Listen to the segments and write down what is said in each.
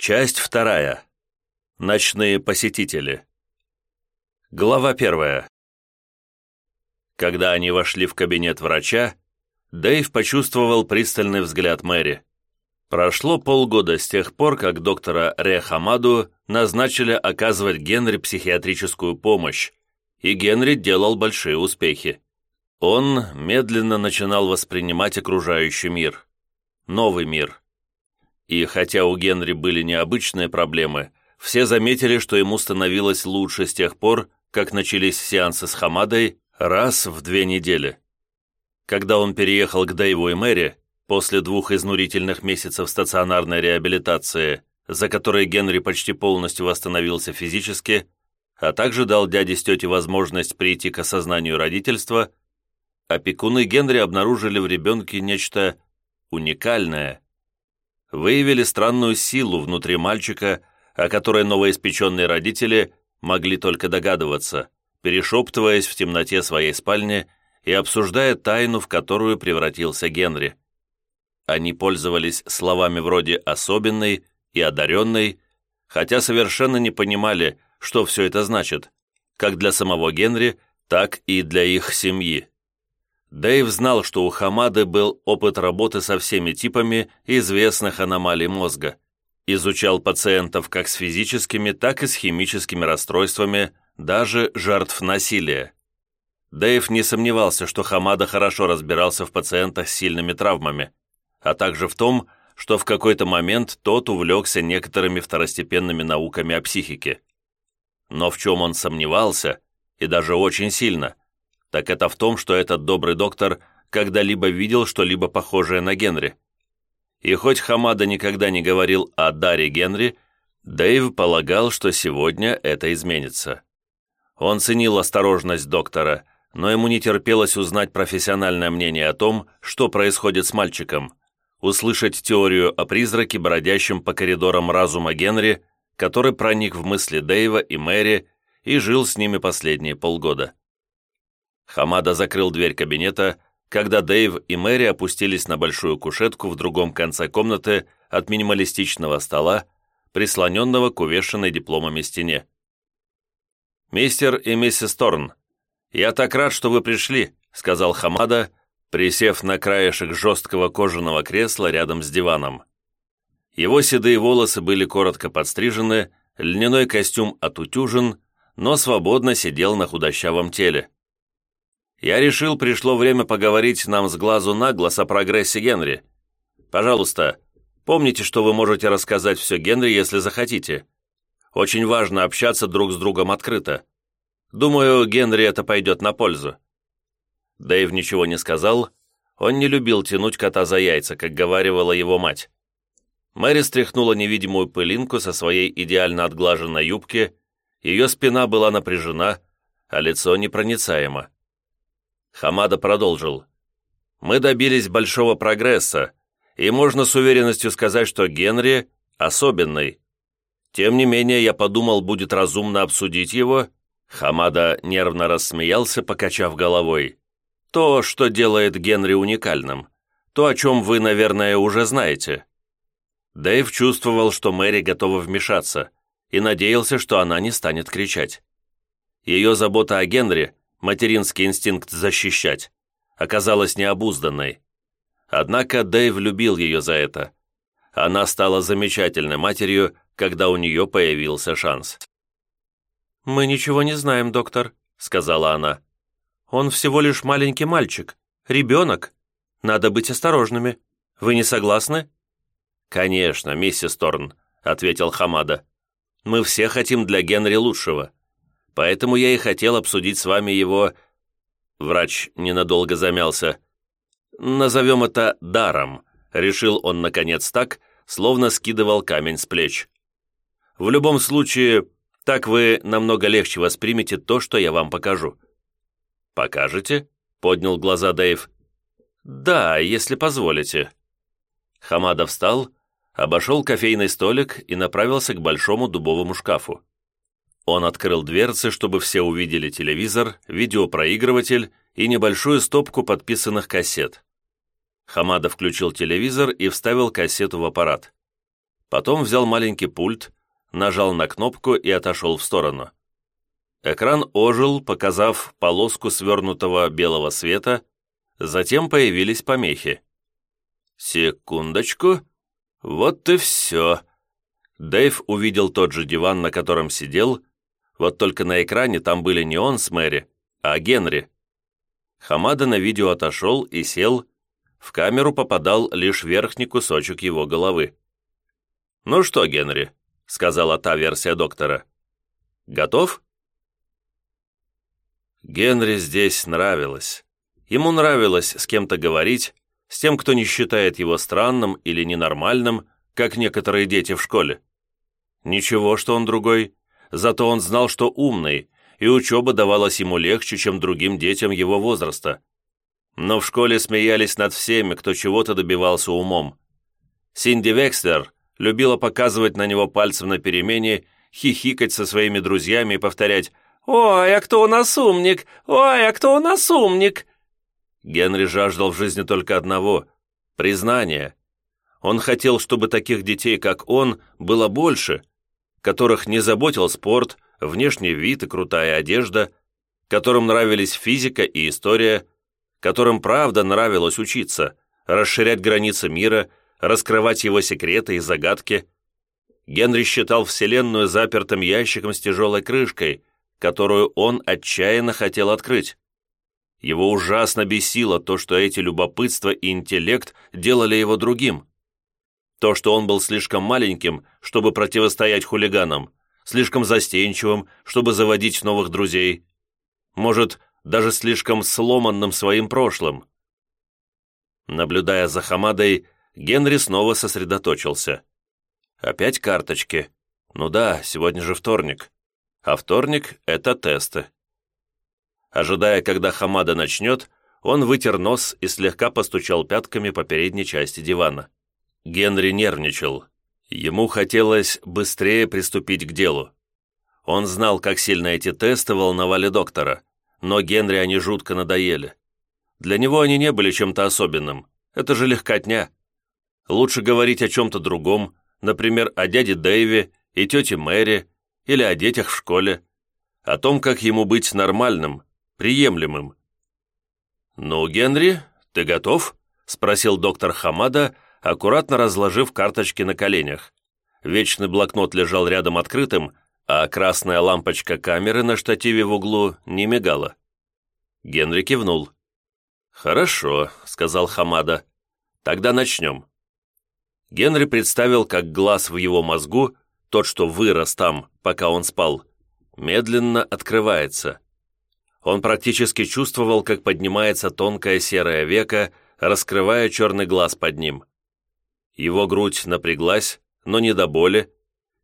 Часть вторая. Ночные посетители. Глава первая. Когда они вошли в кабинет врача, Дэйв почувствовал пристальный взгляд Мэри. Прошло полгода с тех пор, как доктора Ре Хамаду назначили оказывать Генри психиатрическую помощь, и Генри делал большие успехи. Он медленно начинал воспринимать окружающий мир. Новый мир – и хотя у Генри были необычные проблемы, все заметили, что ему становилось лучше с тех пор, как начались сеансы с Хамадой раз в две недели. Когда он переехал к Дэйву и Мэри, после двух изнурительных месяцев стационарной реабилитации, за которые Генри почти полностью восстановился физически, а также дал дяде с тетей возможность прийти к осознанию родительства, опекуны Генри обнаружили в ребенке нечто уникальное – выявили странную силу внутри мальчика, о которой новоиспеченные родители могли только догадываться, перешептываясь в темноте своей спальни и обсуждая тайну, в которую превратился Генри. Они пользовались словами вроде «особенный» и «одаренный», хотя совершенно не понимали, что все это значит, как для самого Генри, так и для их семьи. Дэйв знал, что у Хамады был опыт работы со всеми типами известных аномалий мозга. Изучал пациентов как с физическими, так и с химическими расстройствами, даже жертв насилия. Дэйв не сомневался, что Хамада хорошо разбирался в пациентах с сильными травмами, а также в том, что в какой-то момент тот увлекся некоторыми второстепенными науками о психике. Но в чем он сомневался, и даже очень сильно – так это в том, что этот добрый доктор когда-либо видел что-либо похожее на Генри. И хоть Хамада никогда не говорил о даре Генри, Дэйв полагал, что сегодня это изменится. Он ценил осторожность доктора, но ему не терпелось узнать профессиональное мнение о том, что происходит с мальчиком, услышать теорию о призраке, бродящем по коридорам разума Генри, который проник в мысли Дэйва и Мэри и жил с ними последние полгода. Хамада закрыл дверь кабинета, когда Дэйв и Мэри опустились на большую кушетку в другом конце комнаты от минималистичного стола, прислоненного к увешанной дипломами стене. «Мистер и миссис Торн, я так рад, что вы пришли», — сказал Хамада, присев на краешек жесткого кожаного кресла рядом с диваном. Его седые волосы были коротко подстрижены, льняной костюм отутюжен, но свободно сидел на худощавом теле. Я решил, пришло время поговорить нам с глазу на глаз о прогрессе Генри. Пожалуйста, помните, что вы можете рассказать все Генри, если захотите. Очень важно общаться друг с другом открыто. Думаю, Генри это пойдет на пользу». Дэйв ничего не сказал. Он не любил тянуть кота за яйца, как говаривала его мать. Мэри стряхнула невидимую пылинку со своей идеально отглаженной юбки, ее спина была напряжена, а лицо непроницаемо. Хамада продолжил. «Мы добились большого прогресса, и можно с уверенностью сказать, что Генри особенный. Тем не менее, я подумал, будет разумно обсудить его». Хамада нервно рассмеялся, покачав головой. «То, что делает Генри уникальным. То, о чем вы, наверное, уже знаете». Дэйв чувствовал, что Мэри готова вмешаться, и надеялся, что она не станет кричать. Ее забота о Генри материнский инстинкт защищать, оказалась необузданной. Однако Дэйв любил ее за это. Она стала замечательной матерью, когда у нее появился шанс. «Мы ничего не знаем, доктор», — сказала она. «Он всего лишь маленький мальчик, ребенок. Надо быть осторожными. Вы не согласны?» «Конечно, миссис Торн», — ответил Хамада. «Мы все хотим для Генри лучшего. Поэтому я и хотел обсудить с вами его...» Врач ненадолго замялся. «Назовем это даром», — решил он наконец так, словно скидывал камень с плеч. «В любом случае, так вы намного легче воспримете то, что я вам покажу». «Покажете?» — поднял глаза Дэйв. «Да, если позволите». Хамада встал, обошел кофейный столик и направился к большому дубовому шкафу. Он открыл дверцы, чтобы все увидели телевизор, видеопроигрыватель и небольшую стопку подписанных кассет. Хамада включил телевизор и вставил кассету в аппарат. Потом взял маленький пульт, нажал на кнопку и отошел в сторону. Экран ожил, показав полоску свернутого белого света, затем появились помехи. «Секундочку. Вот и все». Дэйв увидел тот же диван, на котором сидел, вот только на экране там были не он с Мэри, а Генри. Хамада на видео отошел и сел, в камеру попадал лишь верхний кусочек его головы. «Ну что, Генри?» — сказала та версия доктора. «Готов?» Генри здесь нравилось. Ему нравилось с кем-то говорить, с тем, кто не считает его странным или ненормальным, как некоторые дети в школе. Ничего, что он другой, зато он знал, что умный, и учеба давалась ему легче, чем другим детям его возраста. Но в школе смеялись над всеми, кто чего-то добивался умом. Синди Векслер любила показывать на него пальцем на перемене, хихикать со своими друзьями и повторять «Ой, а кто у нас умник? Ой, а кто у нас умник?» Генри жаждал в жизни только одного – признания. Он хотел, чтобы таких детей, как он, было больше, которых не заботил спорт, внешний вид и крутая одежда, которым нравились физика и история, которым правда нравилось учиться, расширять границы мира, раскрывать его секреты и загадки. Генри считал Вселенную запертым ящиком с тяжелой крышкой, которую он отчаянно хотел открыть. Его ужасно бесило то, что эти любопытство и интеллект делали его другим. То, что он был слишком маленьким, чтобы противостоять хулиганам, слишком застенчивым, чтобы заводить новых друзей. Может, даже слишком сломанным своим прошлым. Наблюдая за Хамадой, Генри снова сосредоточился. Опять карточки. Ну да, сегодня же вторник. А вторник — это тесты. Ожидая, когда Хамада начнет, он вытер нос и слегка постучал пятками по передней части дивана. Генри нервничал. Ему хотелось быстрее приступить к делу. Он знал, как сильно эти тесты волновали доктора, но Генри они жутко надоели. Для него они не были чем-то особенным. Это же легкотня. Лучше говорить о чем-то другом, например, о дяде Дэйве и тете Мэри, или о детях в школе, о том, как ему быть нормальным, приемлемым. «Ну, Генри, ты готов?» — спросил доктор Хамада, аккуратно разложив карточки на коленях. Вечный блокнот лежал рядом открытым, а красная лампочка камеры на штативе в углу не мигала. Генри кивнул. «Хорошо», — сказал Хамада. «Тогда начнем». Генри представил, как глаз в его мозгу, тот, что вырос там, пока он спал, медленно открывается. Он практически чувствовал, как поднимается тонкое серое веко, раскрывая черный глаз под ним. Его грудь напряглась, но не до боли,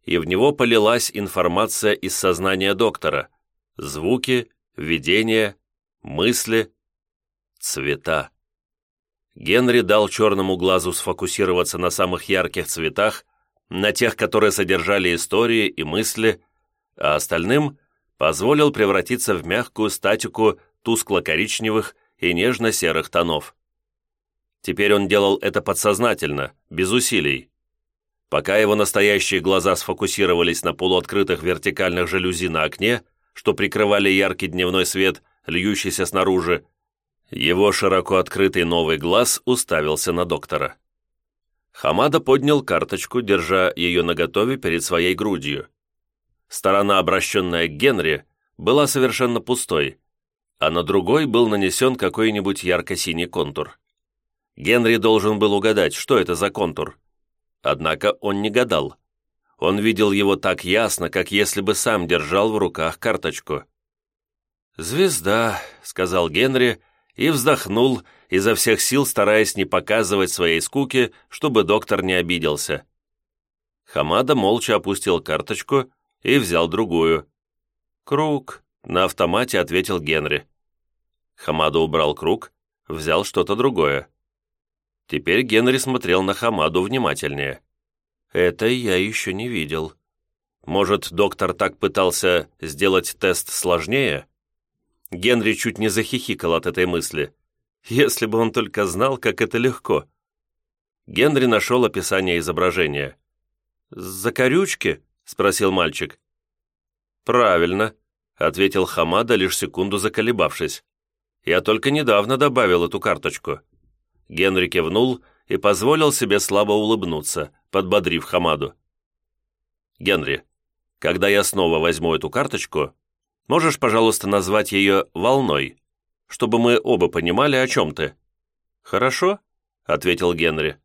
и в него полилась информация из сознания доктора. Звуки, видения, мысли, цвета. Генри дал черному глазу сфокусироваться на самых ярких цветах, на тех, которые содержали истории и мысли, а остальным позволил превратиться в мягкую статику тускло-коричневых и нежно-серых тонов. Теперь он делал это подсознательно, без усилий. Пока его настоящие глаза сфокусировались на полуоткрытых вертикальных жалюзи на окне, что прикрывали яркий дневной свет, льющийся снаружи, его широко открытый новый глаз уставился на доктора. Хамада поднял карточку, держа ее наготове перед своей грудью. Сторона, обращенная к Генри, была совершенно пустой, а на другой был нанесен какой-нибудь ярко-синий контур. Генри должен был угадать, что это за контур. Однако он не гадал. Он видел его так ясно, как если бы сам держал в руках карточку. «Звезда», — сказал Генри и вздохнул, изо всех сил стараясь не показывать своей скуки, чтобы доктор не обиделся. Хамада молча опустил карточку и взял другую. «Круг», — на автомате ответил Генри. Хамада убрал круг, взял что-то другое. Теперь Генри смотрел на Хамаду внимательнее. «Это я еще не видел. Может, доктор так пытался сделать тест сложнее?» Генри чуть не захихикал от этой мысли. Если бы он только знал, как это легко. Генри нашел описание изображения. «Закорючки?» — спросил мальчик. «Правильно», — ответил Хамада, лишь секунду заколебавшись. «Я только недавно добавил эту карточку». Генри кивнул и позволил себе слабо улыбнуться, подбодрив Хамаду. «Генри, когда я снова возьму эту карточку, можешь, пожалуйста, назвать ее «волной», чтобы мы оба понимали, о чем ты?» «Хорошо», — ответил Генри.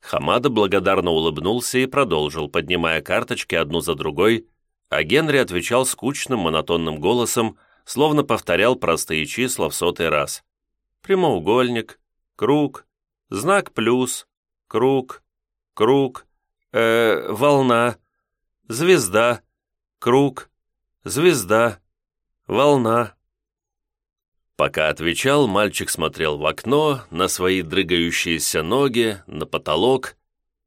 Хамада благодарно улыбнулся и продолжил, поднимая карточки одну за другой, а Генри отвечал скучным монотонным голосом, словно повторял простые числа в сотый раз. Прямоугольник, круг, знак плюс, круг, круг, э, волна, звезда, круг, звезда, волна. Пока отвечал, мальчик смотрел в окно, на свои дрыгающиеся ноги, на потолок.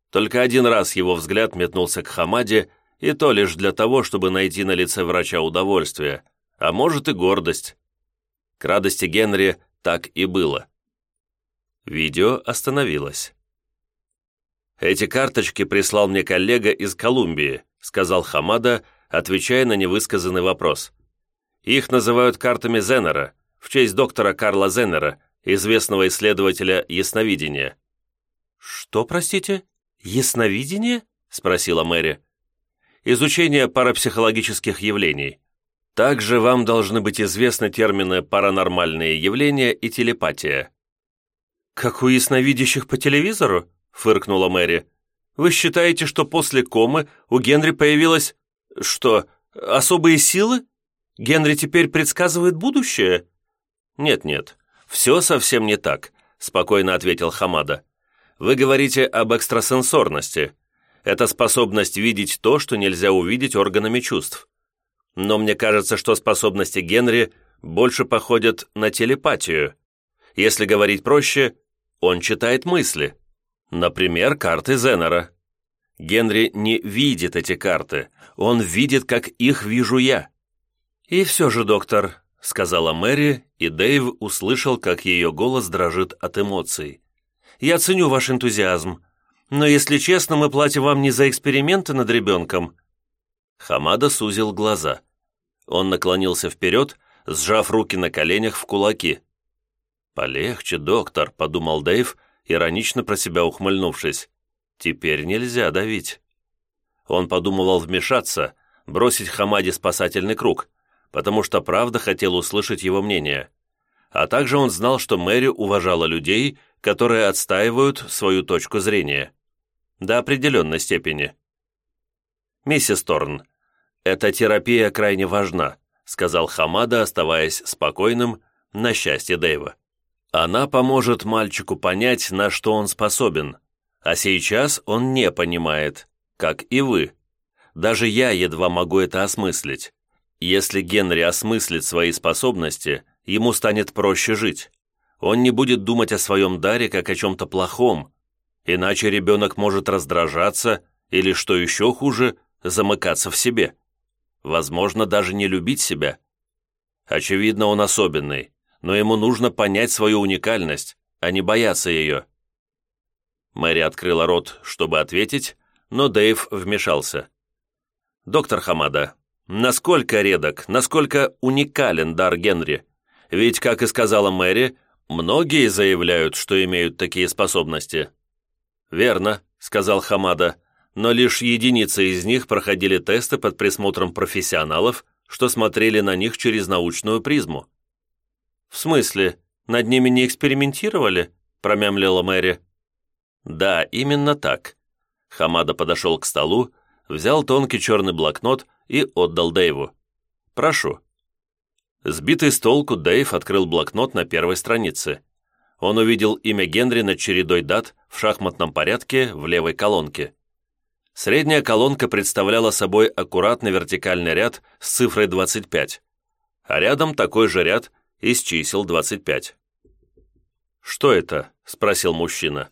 Только один раз его взгляд метнулся к Хамаде, и то лишь для того, чтобы найти на лице врача удовольствие, а может и гордость. К радости Генри так и было. Видео остановилось. «Эти карточки прислал мне коллега из Колумбии», сказал Хамада, отвечая на невысказанный вопрос. «Их называют картами Зеннера, в честь доктора Карла Зеннера, известного исследователя ясновидения». «Что, простите? Ясновидение?» спросила Мэри. «Изучение парапсихологических явлений. Также вам должны быть известны термины «паранормальные явления» и «телепатия». «Как у ясновидящих по телевизору?» — фыркнула Мэри. «Вы считаете, что после комы у Генри появилась... что, особые силы? Генри теперь предсказывает будущее?» «Нет-нет, все совсем не так», — спокойно ответил Хамада. «Вы говорите об экстрасенсорности. Это способность видеть то, что нельзя увидеть органами чувств. Но мне кажется, что способности Генри больше походят на телепатию. Если говорить проще, он читает мысли. Например, карты Зенера. Генри не видит эти карты, он видит, как их вижу я. И все же, доктор, сказала Мэри, и Дэйв услышал, как ее голос дрожит от эмоций. «Я ценю ваш энтузиазм, но, если честно, мы платим вам не за эксперименты над ребенком». Хамада сузил глаза. Он наклонился вперед, сжав руки на коленях в кулаки. «Полегче, доктор», — подумал Дэйв, иронично про себя ухмыльнувшись. «Теперь нельзя давить». Он подумывал вмешаться, бросить Хамаде спасательный круг, потому что правда хотел услышать его мнение. А также он знал, что Мэри уважала людей, которые отстаивают свою точку зрения. До определенной степени. «Миссис Торн, эта терапия крайне важна», сказал Хамада, оставаясь спокойным, на счастье Дэйва. Она поможет мальчику понять, на что он способен, а сейчас он не понимает, как и вы. Даже я едва могу это осмыслить. Если Генри осмыслит свои способности, ему станет проще жить. Он не будет думать о своем даре как о чем-то плохом, иначе ребенок может раздражаться или, что еще хуже, замыкаться в себе. Возможно, даже не любить себя. Очевидно, он особенный, но ему нужно понять свою уникальность, а не бояться ее. Мэри открыла рот, чтобы ответить, но Дэйв вмешался. «Доктор Хамада, насколько редок, насколько уникален дар Генри? Ведь, как и сказала Мэри, многие заявляют, что имеют такие способности». «Верно», — сказал Хамада, но лишь единицы из них проходили тесты под присмотром профессионалов, что смотрели на них через научную призму. «В смысле, над ними не экспериментировали?» – промямлила Мэри. «Да, именно так». Хамада подошел к столу, взял тонкий черный блокнот и отдал Дэйву. «Прошу». Сбитый с толку, Дэйв открыл блокнот на первой странице. Он увидел имя Генри над чередой дат в шахматном порядке в левой колонке. Средняя колонка представляла собой аккуратный вертикальный ряд с цифрой 25, а рядом такой же ряд из чисел 25. «Что это?» – спросил мужчина.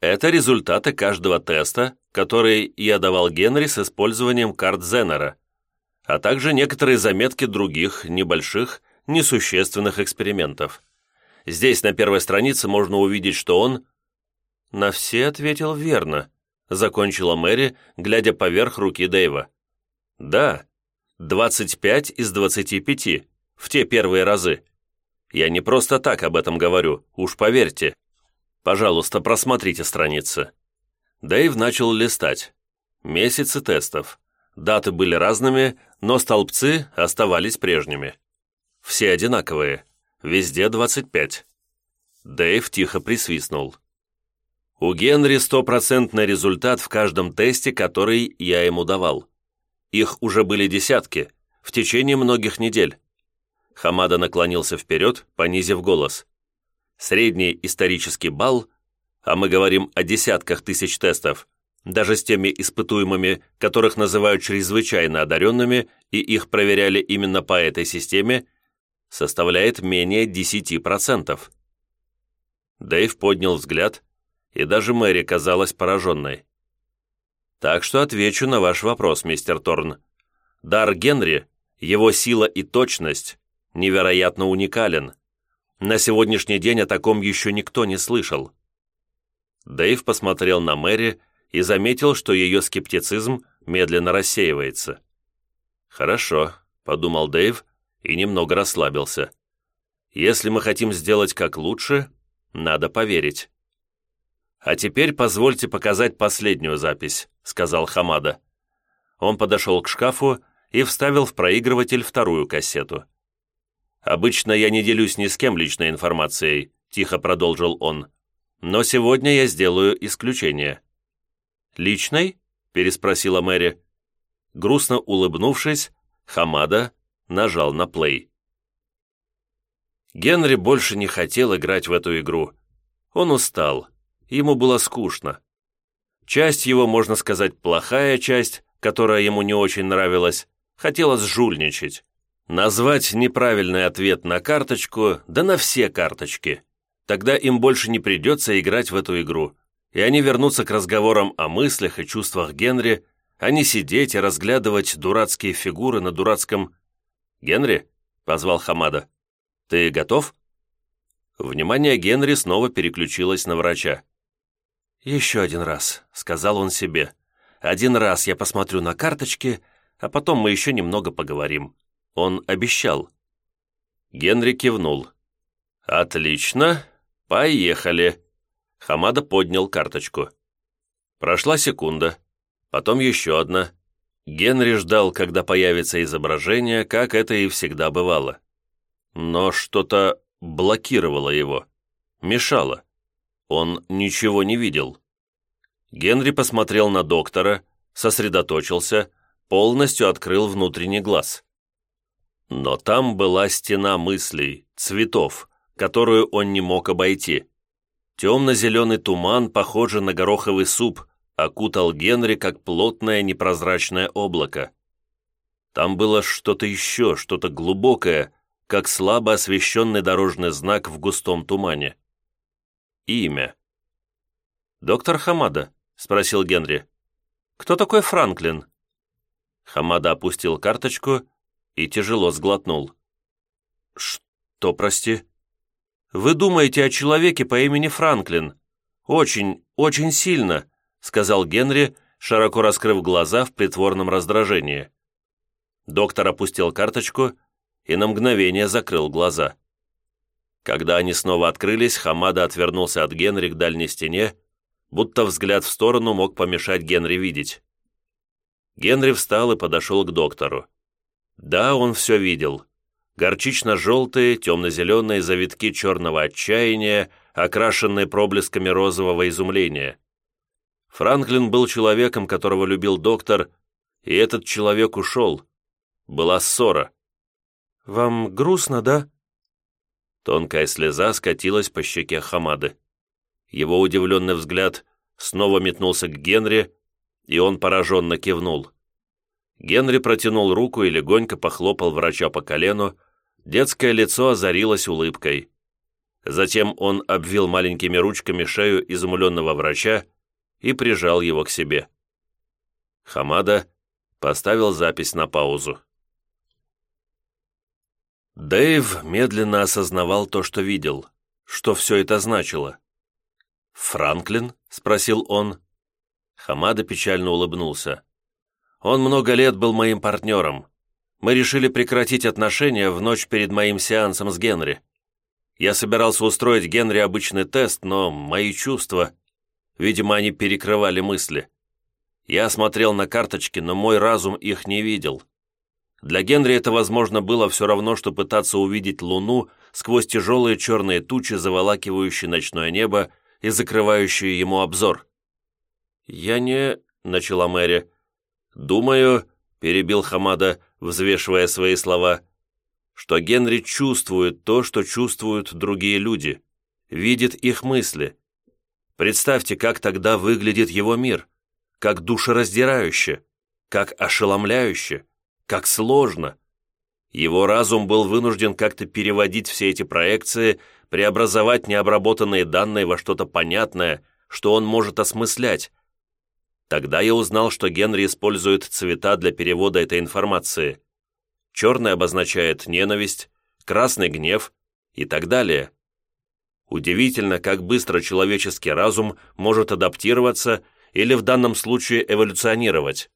«Это результаты каждого теста, который я давал Генри с использованием карт Зеннера, а также некоторые заметки других, небольших, несущественных экспериментов. Здесь на первой странице можно увидеть, что он...» «На все ответил верно», закончила Мэри, глядя поверх руки Дэйва. «Да, 25 из 25, в те первые разы. Я не просто так об этом говорю, уж поверьте. Пожалуйста, просмотрите страницы». Дэйв начал листать. Месяцы тестов. Даты были разными, но столбцы оставались прежними. Все одинаковые. Везде 25. Дэйв тихо присвистнул. У Генри стопроцентный результат в каждом тесте, который я ему давал. Их уже были десятки, в течение многих недель. Хамада наклонился вперед, понизив голос. Средний исторический балл, а мы говорим о десятках тысяч тестов, даже с теми испытуемыми, которых называют чрезвычайно одаренными, и их проверяли именно по этой системе, составляет менее 10%. Дэйв поднял взгляд, и даже Мэри казалась пораженной. «Так что отвечу на ваш вопрос, мистер Торн. Дар Генри, его сила и точность невероятно уникален. На сегодняшний день о таком еще никто не слышал». Дэйв посмотрел на Мэри и заметил, что ее скептицизм медленно рассеивается. «Хорошо», — подумал Дэйв и немного расслабился. «Если мы хотим сделать как лучше, надо поверить». «А теперь позвольте показать последнюю запись», — сказал Хамада. Он подошел к шкафу и вставил в проигрыватель вторую кассету. «Обычно я не делюсь ни с кем личной информацией», — тихо продолжил он. «Но сегодня я сделаю исключение». «Личной?» — переспросила Мэри. Грустно улыбнувшись, Хамада нажал на плей. Генри больше не хотел играть в эту игру. Он устал, ему было скучно. Часть его, можно сказать, плохая часть, которая ему не очень нравилась, хотелось жульничать. Назвать неправильный ответ на карточку, да на все карточки. Тогда им больше не придется играть в эту игру, и они вернутся к разговорам о мыслях и чувствах Генри, а не сидеть и разглядывать дурацкие фигуры на дурацком... «Генри?» — позвал Хамада. «Ты готов?» Внимание Генри снова переключилось на врача. «Еще один раз», — сказал он себе. «Один раз я посмотрю на карточки, а потом мы еще немного поговорим». Он обещал. Генри кивнул. «Отлично. Поехали». Хамада поднял карточку. Прошла секунда, потом еще одна. Генри ждал, когда появится изображение, как это и всегда бывало. Но что-то блокировало его, мешало. Он ничего не видел. Генри посмотрел на доктора, сосредоточился, полностью открыл внутренний глаз. Но там была стена мыслей, цветов, которую он не мог обойти. Темно-зеленый туман, похожий на гороховый суп, окутал Генри как плотное непрозрачное облако. Там было что-то еще, что-то глубокое, как слабо освещенный дорожный знак в густом тумане. Имя. «Доктор Хамада», — спросил Генри. «Кто такой Франклин?» Хамада опустил карточку и тяжело сглотнул. «Что, прости?» «Вы думаете о человеке по имени Франклин. Очень, очень сильно», сказал Генри, широко раскрыв глаза в притворном раздражении. Доктор опустил карточку и на мгновение закрыл глаза. Когда они снова открылись, Хамада отвернулся от Генри к дальней стене, будто взгляд в сторону мог помешать Генри видеть. Генри встал и подошел к доктору. Да, он все видел. Горчично-желтые, темно-зеленые завитки черного отчаяния, окрашенные проблесками розового изумления. Франклин был человеком, которого любил доктор, и этот человек ушел. Была ссора. «Вам грустно, да?» Тонкая слеза скатилась по щеке Хамады. Его удивленный взгляд снова метнулся к Генри, и он пораженно кивнул. Генри протянул руку и легонько похлопал врача по колену, детское лицо озарилось улыбкой. Затем он обвил маленькими ручками шею изумленного врача и прижал его к себе. Хамада поставил запись на паузу. Дэйв медленно осознавал то, что видел, что все это значило. «Франклин?» — спросил он. Хамада печально улыбнулся. «Он много лет был моим партнером. Мы решили прекратить отношения в ночь перед моим сеансом с Генри. Я собирался устроить Генри обычный тест, но мои чувства... Видимо, они перекрывали мысли. Я смотрел на карточки, но мой разум их не видел. Для Генри это, возможно, было все равно, что пытаться увидеть Луну сквозь тяжелые черные тучи, заволакивающие ночное небо и закрывающие ему обзор. «Я не...» — начала Мэри. «Думаю...» — перебил Хамада, взвешивая свои слова, что Генри чувствует то, что чувствуют другие люди, видит их мысли. Представьте, как тогда выглядит его мир, как душераздирающе, как ошеломляюще, как сложно. Его разум был вынужден как-то переводить все эти проекции, преобразовать необработанные данные во что-то понятное, что он может осмыслять. Тогда я узнал, что Генри использует цвета для перевода этой информации. Черный обозначает ненависть, красный – гнев и так далее. Удивительно, как быстро человеческий разум может адаптироваться или в данном случае эволюционировать.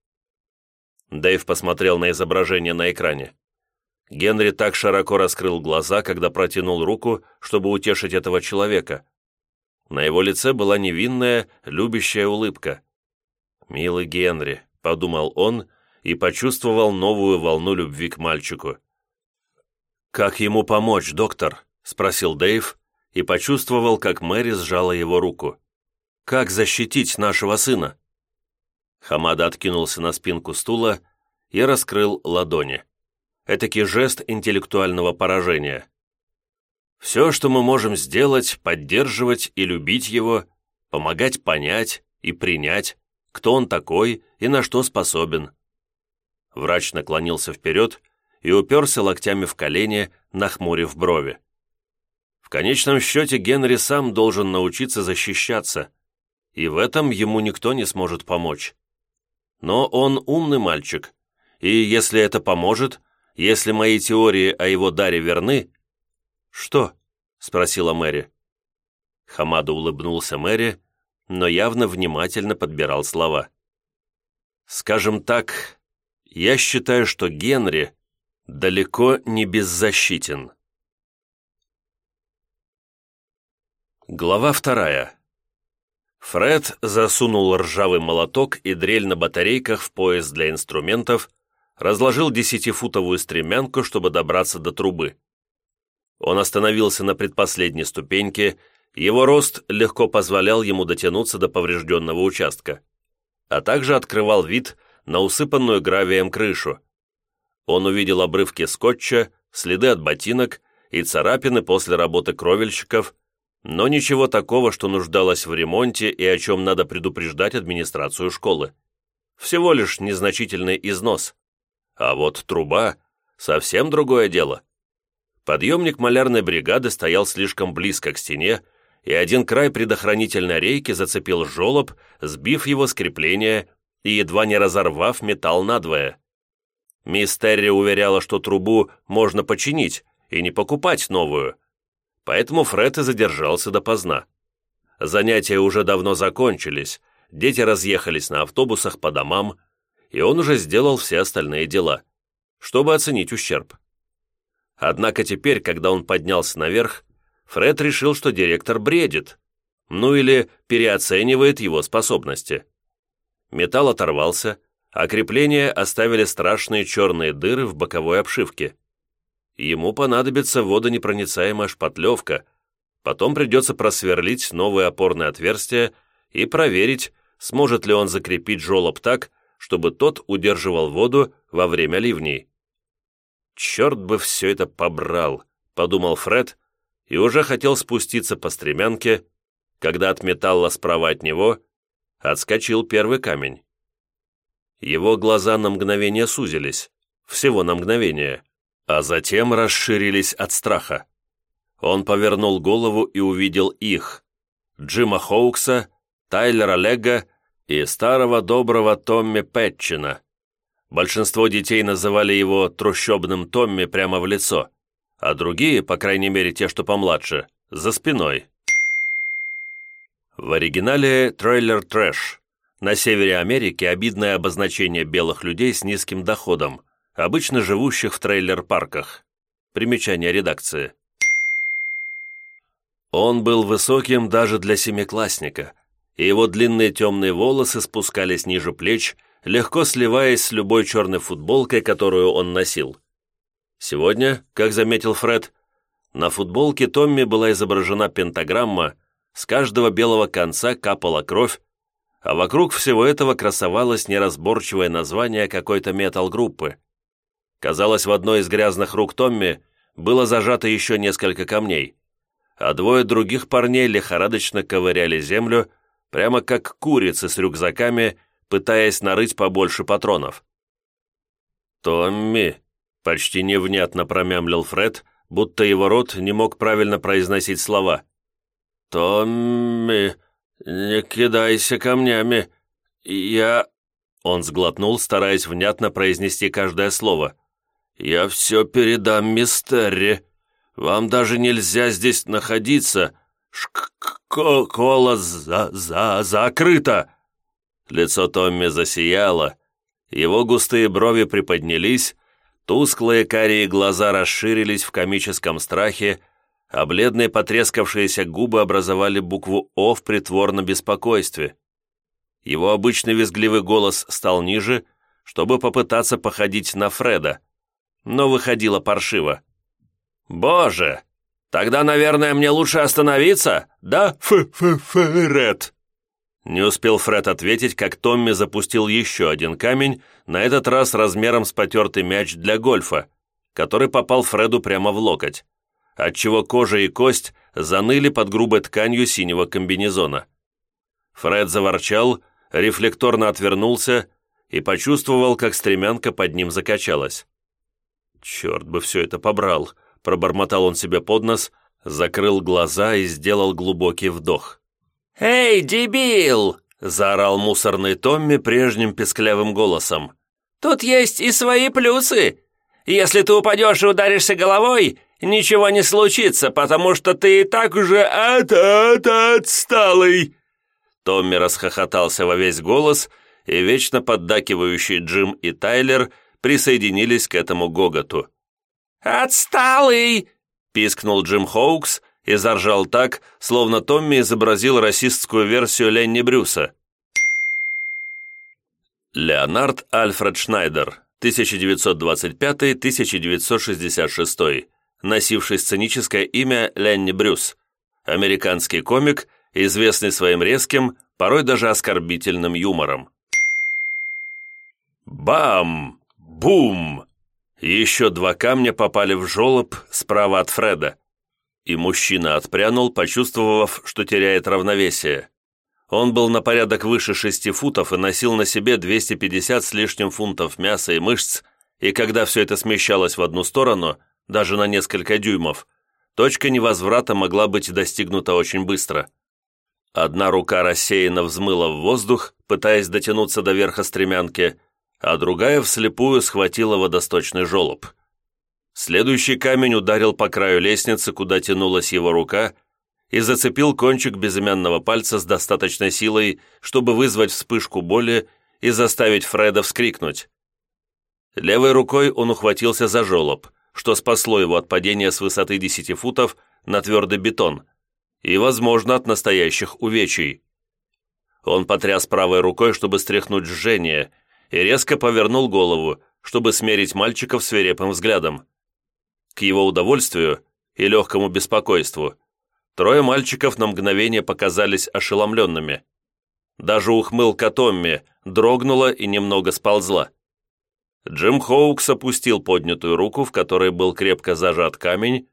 Дэйв посмотрел на изображение на экране. Генри так широко раскрыл глаза, когда протянул руку, чтобы утешить этого человека. На его лице была невинная, любящая улыбка. «Милый Генри», — подумал он и почувствовал новую волну любви к мальчику. «Как ему помочь, доктор?» — спросил Дэйв и почувствовал, как Мэри сжала его руку. «Как защитить нашего сына?» Хамада откинулся на спинку стула и раскрыл ладони. Этакий жест интеллектуального поражения. «Все, что мы можем сделать, поддерживать и любить его, помогать понять и принять, кто он такой и на что способен. Врач наклонился вперед и уперся локтями в колени, нахмурив брови. В конечном счете Генри сам должен научиться защищаться, и в этом ему никто не сможет помочь. Но он умный мальчик, и если это поможет, если мои теории о его даре верны... «Что?» — спросила Мэри. Хамада улыбнулся Мэри, но явно внимательно подбирал слова. «Скажем так, я считаю, что Генри далеко не беззащитен». Глава вторая. Фред засунул ржавый молоток и дрель на батарейках в пояс для инструментов, разложил десятифутовую стремянку, чтобы добраться до трубы. Он остановился на предпоследней ступеньке его рост легко позволял ему дотянуться до поврежденного участка, а также открывал вид на усыпанную гравием крышу. Он увидел обрывки скотча, следы от ботинок и царапины после работы кровельщиков, но ничего такого, что нуждалось в ремонте и о чем надо предупреждать администрацию школы. Всего лишь незначительный износ. А вот труба — совсем другое дело. Подъемник малярной бригады стоял слишком близко к стене, и один край предохранительной рейки зацепил жолоб, сбив его с крепления и едва не разорвав металл надвое. Мисс Терри уверяла, что трубу можно починить и не покупать новую, поэтому Фред и задержался допоздна. Занятия уже давно закончились, дети разъехались на автобусах по домам, и он уже сделал все остальные дела, чтобы оценить ущерб. Однако теперь, когда он поднялся наверх, Фред решил, что директор бредит, ну или переоценивает его способности. Металл оторвался, а крепления оставили страшные черные дыры в боковой обшивке. Ему понадобится водонепроницаемая шпатлевка, потом придется просверлить новые опорные отверстия и проверить, сможет ли он закрепить жолоб так, чтобы тот удерживал воду во время ливней. «Черт бы все это побрал», — подумал Фред, и уже хотел спуститься по стремянке, когда от металла справа от него отскочил первый камень. Его глаза на мгновение сузились, всего на мгновение, а затем расширились от страха. Он повернул голову и увидел их, Джима Хоукса, Тайлера Легга и старого доброго Томми Пэтчина. Большинство детей называли его трущобным Томми прямо в лицо а другие, по крайней мере те, что помладше, за спиной. В оригинале трейлер трэш, На севере Америки обидное обозначение белых людей с низким доходом, обычно живущих в трейлер-парках. Примечание редакции. Он был высоким даже для семиклассника, и его длинные темные волосы спускались ниже плеч, легко сливаясь с любой черной футболкой, которую он носил. Сегодня, как заметил Фред, на футболке Томми была изображена пентаграмма, с каждого белого конца капала кровь, а вокруг всего этого красовалось неразборчивое название какой-то метал-группы. Казалось, в одной из грязных рук Томми было зажато еще несколько камней а двое других парней лихорадочно ковыряли землю, прямо как курицы с рюкзаками, пытаясь нарыть побольше патронов. «Томми!» — почти невнятно промямлил Фред, будто его рот не мог правильно произносить слова. «Томми, не кидайся камнями. Я...» Он сглотнул, стараясь внятно произнести каждое слово. «Я все передам мистере». Вам даже нельзя здесь находиться. Школа за за закрыта!» Лицо Томми засияло, его густые брови приподнялись, тусклые карие глаза расширились в комическом страхе, а бледные потрескавшиеся губы образовали букву «О» в притворном беспокойстве. Его обычный визгливый голос стал ниже, чтобы попытаться походить на Фреда, но выходило паршиво. «Боже! Тогда, наверное, мне лучше остановиться, да, Ф-Ф-Фред?» Не успел Фред ответить, как Томми запустил еще один камень, на этот раз размером с потертый мяч для гольфа, который попал Фреду прямо в локоть, отчего кожа и кость заныли под грубой тканью синего комбинезона. Фред заворчал, рефлекторно отвернулся и почувствовал, как стремянка под ним закачалась. «Черт бы все это побрал!» Пробормотал он себе под нос, закрыл глаза и сделал глубокий вдох. «Эй, дебил!» – заорал мусорный Томми прежним песклявым голосом. «Тут есть и свои плюсы. Если ты упадешь и ударишься головой, ничего не случится, потому что ты и так уже от от отсталый!» Томми расхохотался во весь голос, и вечно поддакивающие Джим и Тайлер присоединились к этому гоготу. «Отсталый!» – пискнул Джим Хоукс и заржал так, словно Томми изобразил расистскую версию Ленни Брюса. Леонард Альфред Шнайдер, 1925-1966, носивший сценическое имя Ленни Брюс, американский комик, известный своим резким, порой даже оскорбительным юмором. Бам! Бум! Еще два камня попали в жолоб справа от Фреда, и мужчина отпрянул, почувствовав, что теряет равновесие. Он был на порядок выше шести футов и носил на себе 250 с лишним фунтов мяса и мышц, и когда все это смещалось в одну сторону, даже на несколько дюймов, точка невозврата могла быть достигнута очень быстро. Одна рука рассеянно взмыла в воздух, пытаясь дотянуться до верха стремянки, а другая вслепую схватила водосточный желоб. Следующий камень ударил по краю лестницы, куда тянулась его рука, и зацепил кончик безымянного пальца с достаточной силой, чтобы вызвать вспышку боли и заставить Фреда вскрикнуть. Левой рукой он ухватился за желоб, что спасло его от падения с высоты 10 футов на твердый бетон и, возможно, от настоящих увечий. Он потряс правой рукой, чтобы стряхнуть жжение – и резко повернул голову, чтобы смерить мальчиков свирепым взглядом. К его удовольствию и легкому беспокойству трое мальчиков на мгновение показались ошеломленными. Даже ухмылка Томми дрогнула и немного сползла. Джим Хоукс опустил поднятую руку, в которой был крепко зажат камень,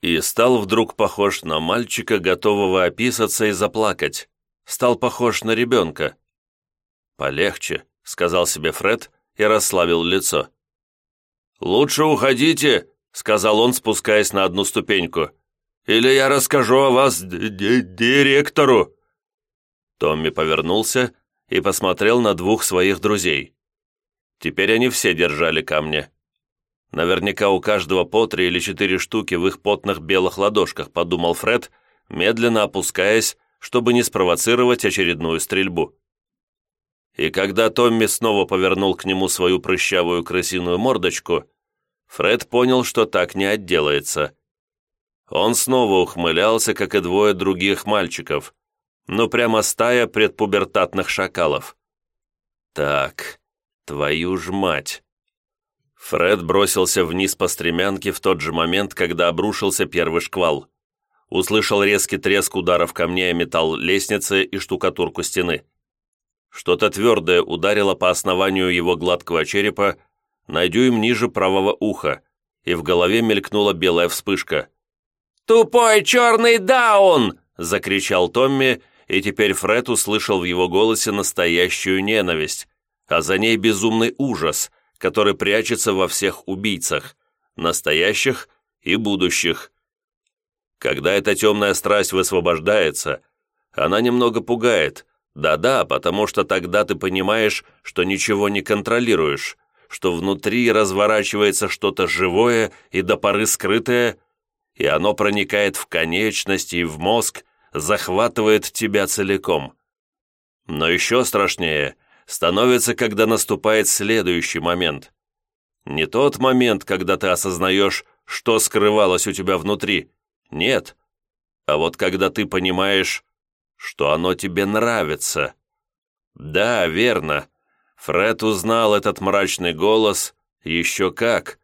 и стал вдруг похож на мальчика, готового описаться и заплакать. Стал похож на ребенка. «Полегче», сказал себе Фред и расслабил лицо. «Лучше уходите», — сказал он, спускаясь на одну ступеньку. «Или я расскажу о вас директору». Томми повернулся и посмотрел на двух своих друзей. Теперь они все держали камни. Наверняка у каждого по три или четыре штуки в их потных белых ладошках, подумал Фред, медленно опускаясь, чтобы не спровоцировать очередную стрельбу. И когда Томми снова повернул к нему свою прыщавую крысиную мордочку, Фред понял, что так не отделается. Он снова ухмылялся, как и двое других мальчиков, но прямо стая предпубертатных шакалов. «Так, твою ж мать!» Фред бросился вниз по стремянке в тот же момент, когда обрушился первый шквал. Услышал резкий треск ударов камней о металл лестницы и штукатурку стены. Что-то твердое ударило по основанию его гладкого черепа на дюйм ниже правого уха, и в голове мелькнула белая вспышка. «Тупой черный даун!» — закричал Томми, и теперь Фред услышал в его голосе настоящую ненависть, а за ней безумный ужас, который прячется во всех убийцах, настоящих и будущих. Когда эта темная страсть высвобождается, она немного пугает, да-да, потому что тогда ты понимаешь, что ничего не контролируешь, что внутри разворачивается что-то живое и до поры скрытое, и оно проникает в конечности и в мозг, захватывает тебя целиком. Но еще страшнее становится, когда наступает следующий момент. Не тот момент, когда ты осознаешь, что скрывалось у тебя внутри, нет, а вот когда ты понимаешь, что оно тебе нравится. Да, верно. Фред узнал этот мрачный голос еще как.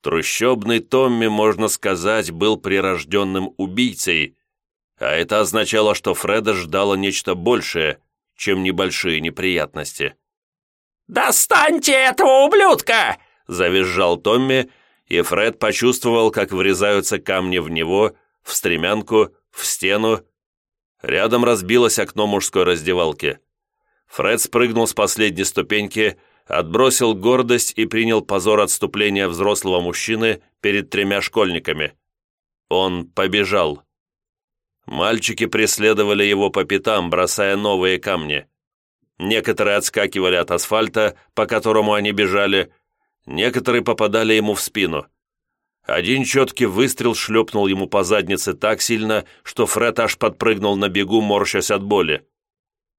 Трущобный Томми, можно сказать, был прирожденным убийцей, а это означало, что Фреда ждало нечто большее, чем небольшие неприятности. «Достаньте этого ублюдка!» – завизжал Томми, и Фред почувствовал, как врезаются камни в него, в стремянку, в стену, Рядом разбилось окно мужской раздевалки. Фред спрыгнул с последней ступеньки, отбросил гордость и принял позор отступления взрослого мужчины перед тремя школьниками. Он побежал. Мальчики преследовали его по пятам, бросая новые камни. Некоторые отскакивали от асфальта, по которому они бежали, некоторые попадали ему в спину. Один четкий выстрел шлепнул ему по заднице так сильно, что Фред аж подпрыгнул на бегу, морщась от боли.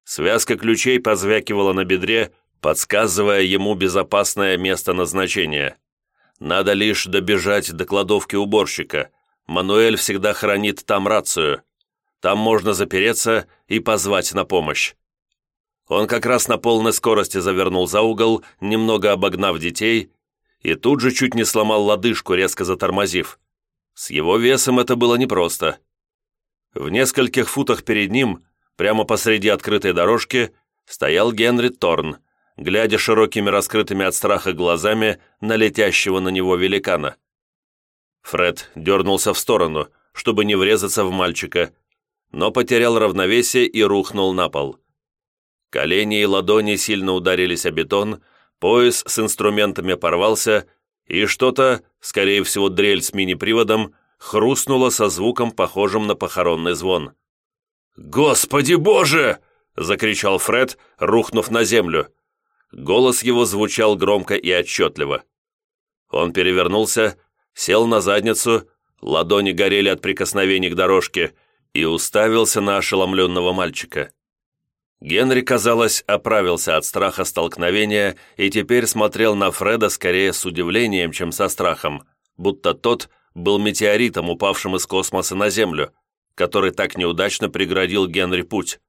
Связка ключей позвякивала на бедре, подсказывая ему безопасное место назначения. Надо лишь добежать до кладовки уборщика. Мануэль всегда хранит там рацию. Там можно запереться и позвать на помощь. Он как раз на полной скорости завернул за угол, немного обогнав детей, и тут же чуть не сломал лодыжку, резко затормозив. С его весом это было непросто. В нескольких футах перед ним, прямо посреди открытой дорожки, стоял Генри Торн, глядя широкими раскрытыми от страха глазами на летящего на него великана. Фред дернулся в сторону, чтобы не врезаться в мальчика, но потерял равновесие и рухнул на пол. Колени и ладони сильно ударились о бетон, Пояс с инструментами порвался, и что-то, скорее всего дрель с мини-приводом, хрустнуло со звуком, похожим на похоронный звон. «Господи боже!» — закричал Фред, рухнув на землю. Голос его звучал громко и отчетливо. Он перевернулся, сел на задницу, ладони горели от прикосновений к дорожке и уставился на ошеломленного мальчика. Генри, казалось, оправился от страха столкновения и теперь смотрел на Фреда скорее с удивлением, чем со страхом, будто тот был метеоритом, упавшим из космоса на Землю, который так неудачно преградил Генри путь.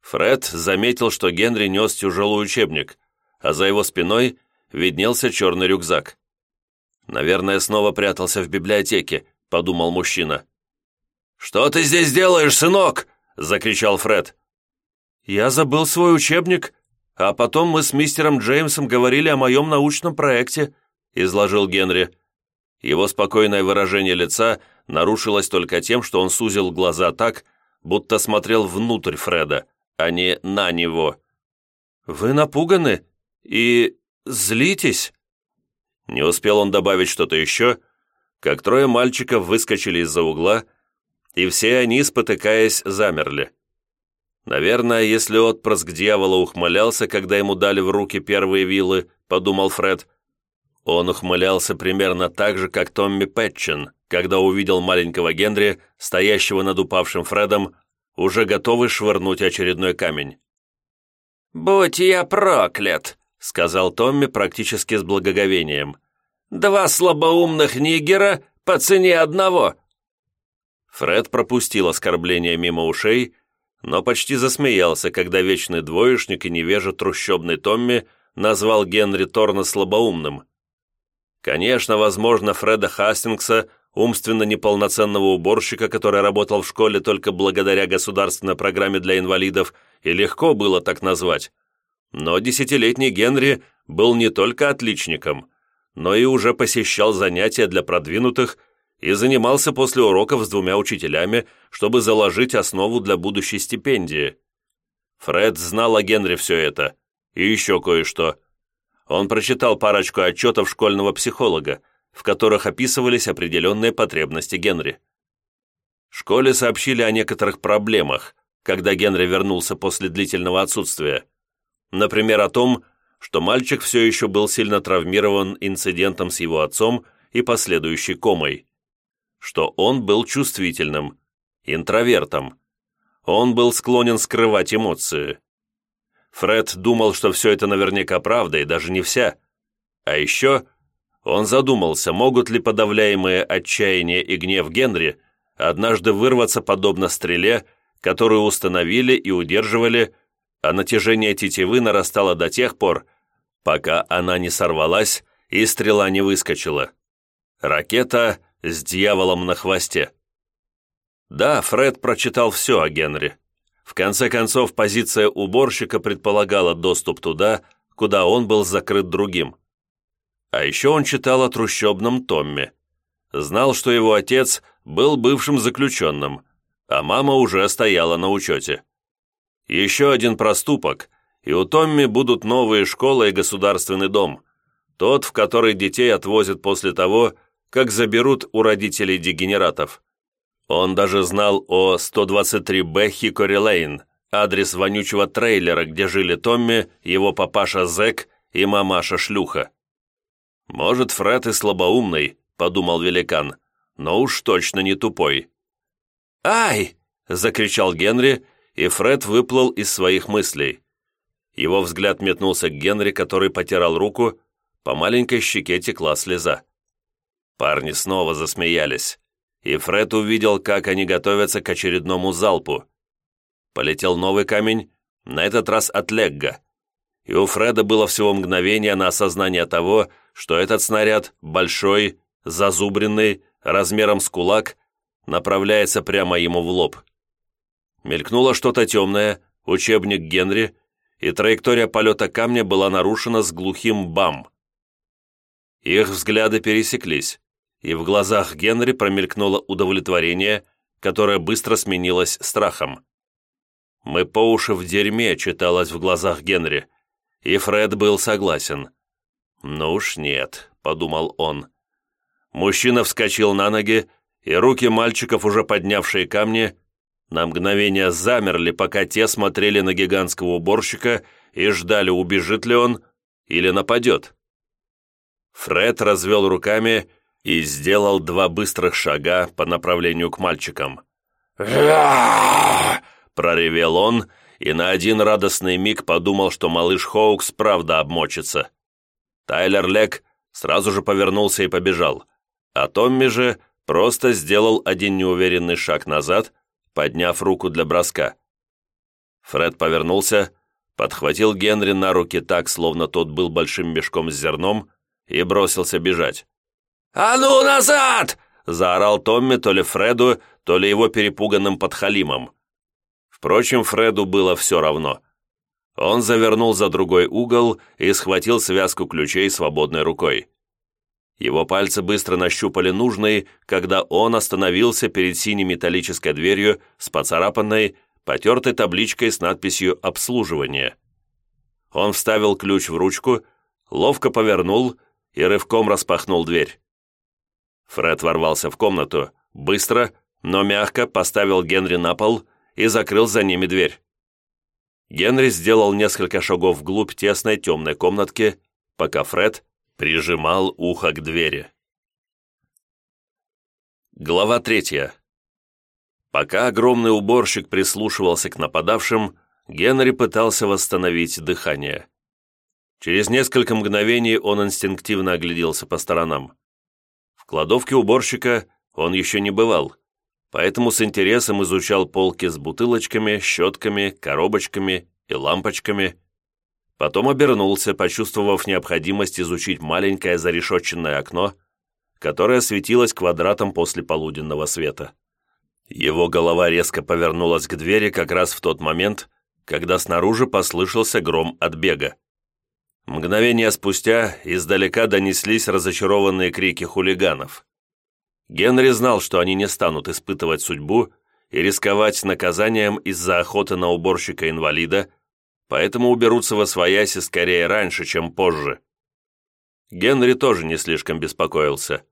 Фред заметил, что Генри нес тяжелый учебник, а за его спиной виднелся черный рюкзак. «Наверное, снова прятался в библиотеке», — подумал мужчина. «Что ты здесь делаешь, сынок?» — закричал Фред. «Я забыл свой учебник, а потом мы с мистером Джеймсом говорили о моем научном проекте», изложил Генри. Его спокойное выражение лица нарушилось только тем, что он сузил глаза так, будто смотрел внутрь Фреда, а не на него. «Вы напуганы и злитесь?» Не успел он добавить что-то еще, как трое мальчиков выскочили из-за угла, и все они, спотыкаясь, замерли. Наверное, если отпрыск дьявола ухмылялся, когда ему дали в руки первые вилы, подумал Фред, он ухмылялся примерно так же, как Томми Пэтчин, когда увидел маленького Генри, стоящего над упавшим Фредом, уже готовый швырнуть очередной камень. «Будь я проклят!» — сказал Томми практически с благоговением. «Два слабоумных нигера по цене одного!» Фред пропустил оскорбление мимо ушей, но почти засмеялся, когда вечный двоечник и невежа трущобный Томми назвал Генри Торна слабоумным. Конечно, возможно, Фреда Хастингса, умственно неполноценного уборщика, который работал в школе только благодаря государственной программе для инвалидов, и легко было так назвать. Но десятилетний Генри был не только отличником, но и уже посещал занятия для продвинутых и занимался после уроков с двумя учителями, чтобы заложить основу для будущей стипендии. Фред знал о Генри все это, и еще кое-что. Он прочитал парочку отчетов школьного психолога, в которых описывались определенные потребности Генри. Школе сообщили о некоторых проблемах, когда Генри вернулся после длительного отсутствия. Например, о том, что мальчик все еще был сильно травмирован инцидентом с его отцом и последующей комой что он был чувствительным, интровертом. Он был склонен скрывать эмоции. Фред думал, что все это наверняка правда, и даже не вся. А еще он задумался, могут ли подавляемые отчаяние и гнев Генри однажды вырваться подобно стреле, которую установили и удерживали, а натяжение тетивы нарастало до тех пор, пока она не сорвалась и стрела не выскочила. Ракета с дьяволом на хвосте. Да, Фред прочитал все о Генри. В конце концов, позиция уборщика предполагала доступ туда, куда он был закрыт другим. А еще он читал о трущобном Томме. Знал, что его отец был бывшим заключенным, а мама уже стояла на учете. Еще один проступок, и у Томми будут новые школа и государственный дом, тот, в который детей отвозят после того, как заберут у родителей дегенератов. Он даже знал о 123Б Хикори Лейн, адрес вонючего трейлера, где жили Томми, его папаша Зек и мамаша Шлюха. «Может, Фред и слабоумный», — подумал великан, «но уж точно не тупой». «Ай!» — закричал Генри, и Фред выплыл из своих мыслей. Его взгляд метнулся к Генри, который потирал руку, по маленькой щеке текла слеза. Парни снова засмеялись, и Фред увидел, как они готовятся к очередному залпу. Полетел новый камень, на этот раз от Легга, и у Фреда было всего мгновение на осознание того, что этот снаряд, большой, зазубренный, размером с кулак, направляется прямо ему в лоб. Мелькнуло что-то темное, учебник Генри, и траектория полета камня была нарушена с глухим бам. Их взгляды пересеклись и в глазах Генри промелькнуло удовлетворение, которое быстро сменилось страхом. «Мы по уши в дерьме», — читалось в глазах Генри, и Фред был согласен. «Ну уж нет», — подумал он. Мужчина вскочил на ноги, и руки мальчиков, уже поднявшие камни, на мгновение замерли, пока те смотрели на гигантского уборщика и ждали, убежит ли он или нападет. Фред развел руками и сделал два быстрых шага по направлению к мальчикам. проревел он, и на один радостный миг подумал, что малыш Хоукс правда обмочится. Тайлер Лек сразу же повернулся и побежал, а Томми же просто сделал один неуверенный шаг назад, подняв руку для броска. Фред повернулся, подхватил Генри на руки так, словно тот был большим мешком с зерном, и бросился бежать. «А ну назад!» — заорал Томми то ли Фреду, то ли его перепуганным подхалимом. Впрочем, Фреду было все равно. Он завернул за другой угол и схватил связку ключей свободной рукой. Его пальцы быстро нащупали нужный, когда он остановился перед синей металлической дверью с поцарапанной, потертой табличкой с надписью «Обслуживание». Он вставил ключ в ручку, ловко повернул и рывком распахнул дверь. Фред ворвался в комнату, быстро, но мягко поставил Генри на пол и закрыл за ними дверь. Генри сделал несколько шагов вглубь тесной темной комнатки, пока Фред прижимал ухо к двери. Глава третья. Пока огромный уборщик прислушивался к нападавшим, Генри пытался восстановить дыхание. Через несколько мгновений он инстинктивно огляделся по сторонам. В кладовке уборщика он еще не бывал, поэтому с интересом изучал полки с бутылочками, щетками, коробочками и лампочками. Потом обернулся, почувствовав необходимость изучить маленькое зарешетченное окно, которое светилось квадратом после полуденного света. Его голова резко повернулась к двери как раз в тот момент, когда снаружи послышался гром от бега. Мгновение спустя издалека донеслись разочарованные крики хулиганов. Генри знал, что они не станут испытывать судьбу и рисковать наказанием из-за охоты на уборщика-инвалида, поэтому уберутся во свояси скорее раньше, чем позже. Генри тоже не слишком беспокоился.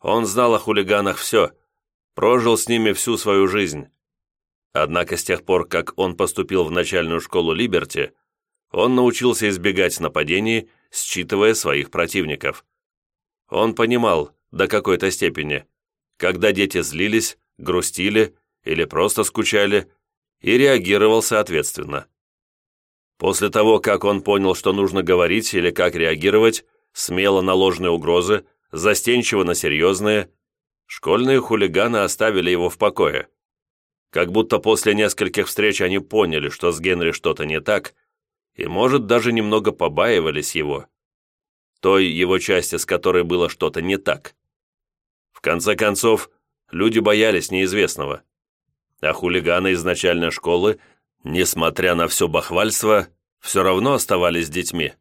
Он знал о хулиганах все, прожил с ними всю свою жизнь. Однако с тех пор, как он поступил в начальную школу Либерти, он научился избегать нападений, считывая своих противников. Он понимал, до какой-то степени, когда дети злились, грустили или просто скучали, и реагировал соответственно. После того, как он понял, что нужно говорить или как реагировать, смело на ложные угрозы, застенчиво на серьезные, школьные хулиганы оставили его в покое. Как будто после нескольких встреч они поняли, что с Генри что-то не так – и, может, даже немного побаивались его. Той его части, с которой было что-то не так. Конце концов, люди боялись неизвестного. А хулиганы из начальной школы, несмотря на все бахвальство, все равно оставались детьми.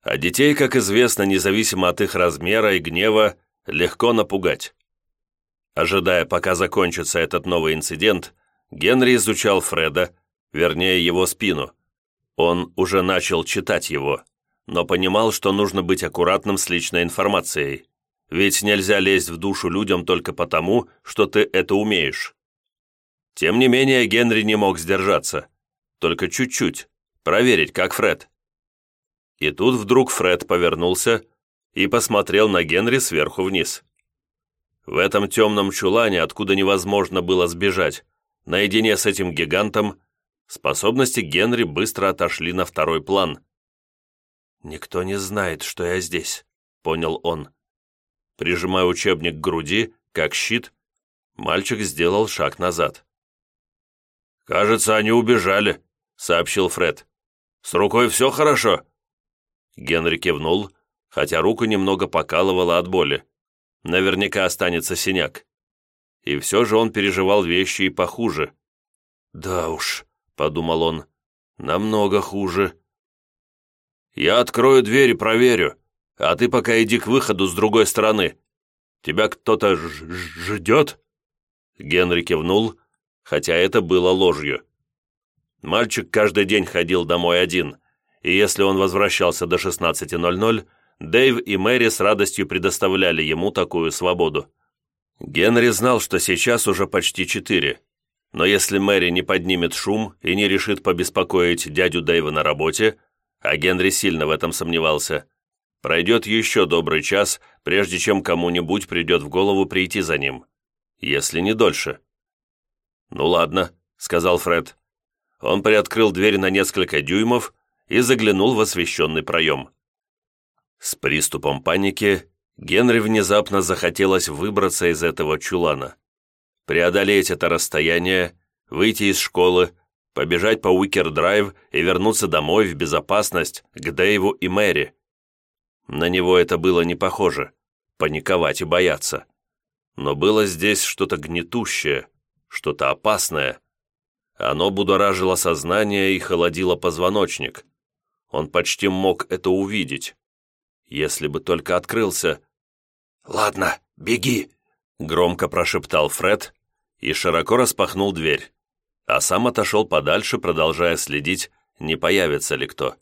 А детей, как известно, независимо от их размера и гнева, легко напугать. Ожидая, пока закончится этот новый инцидент, Генри изучал Фреда, вернее его спину – он уже начал читать его, но понимал, что нужно быть аккуратным с личной информацией, ведь нельзя лезть в душу людям только потому, что ты это умеешь. Тем не менее, Генри не мог сдержаться, только чуть-чуть, проверить, как Фред. И тут вдруг Фред повернулся и посмотрел на Генри сверху вниз. В этом темном чулане, откуда невозможно было сбежать, наедине с этим гигантом, Способности Генри быстро отошли на второй план. «Никто не знает, что я здесь», — понял он. Прижимая учебник к груди, как щит, мальчик сделал шаг назад. «Кажется, они убежали», — сообщил Фред. «С рукой все хорошо?» Генри кивнул, хотя руку немного покалывало от боли. Наверняка останется синяк. И все же он переживал вещи и похуже. «Да уж», — подумал он. «Намного хуже». «Я открою дверь и проверю, а ты пока иди к выходу с другой стороны. Тебя кто-то ждет?» Генри кивнул, хотя это было ложью. Мальчик каждый день ходил домой один, и если он возвращался до 16.00, Дэйв и Мэри с радостью предоставляли ему такую свободу. Генри знал, что сейчас уже почти четыре, но если Мэри не поднимет шум и не решит побеспокоить дядю Дэйва на работе, а Генри сильно в этом сомневался, пройдет еще добрый час, прежде чем кому-нибудь придет в голову прийти за ним, если не дольше. «Ну ладно», — сказал Фред. Он приоткрыл дверь на несколько дюймов и заглянул в освещенный проем. С приступом паники Генри внезапно захотелось выбраться из этого чулана преодолеть это расстояние, выйти из школы, побежать по Уикер-драйв и вернуться домой в безопасность к Дэйву и Мэри. На него это было не похоже, паниковать и бояться. Но было здесь что-то гнетущее, что-то опасное. Оно будоражило сознание и холодило позвоночник. Он почти мог это увидеть. Если бы только открылся... «Ладно, беги!» Громко прошептал Фред и широко распахнул дверь, а сам отошел подальше, продолжая следить, не появится ли кто.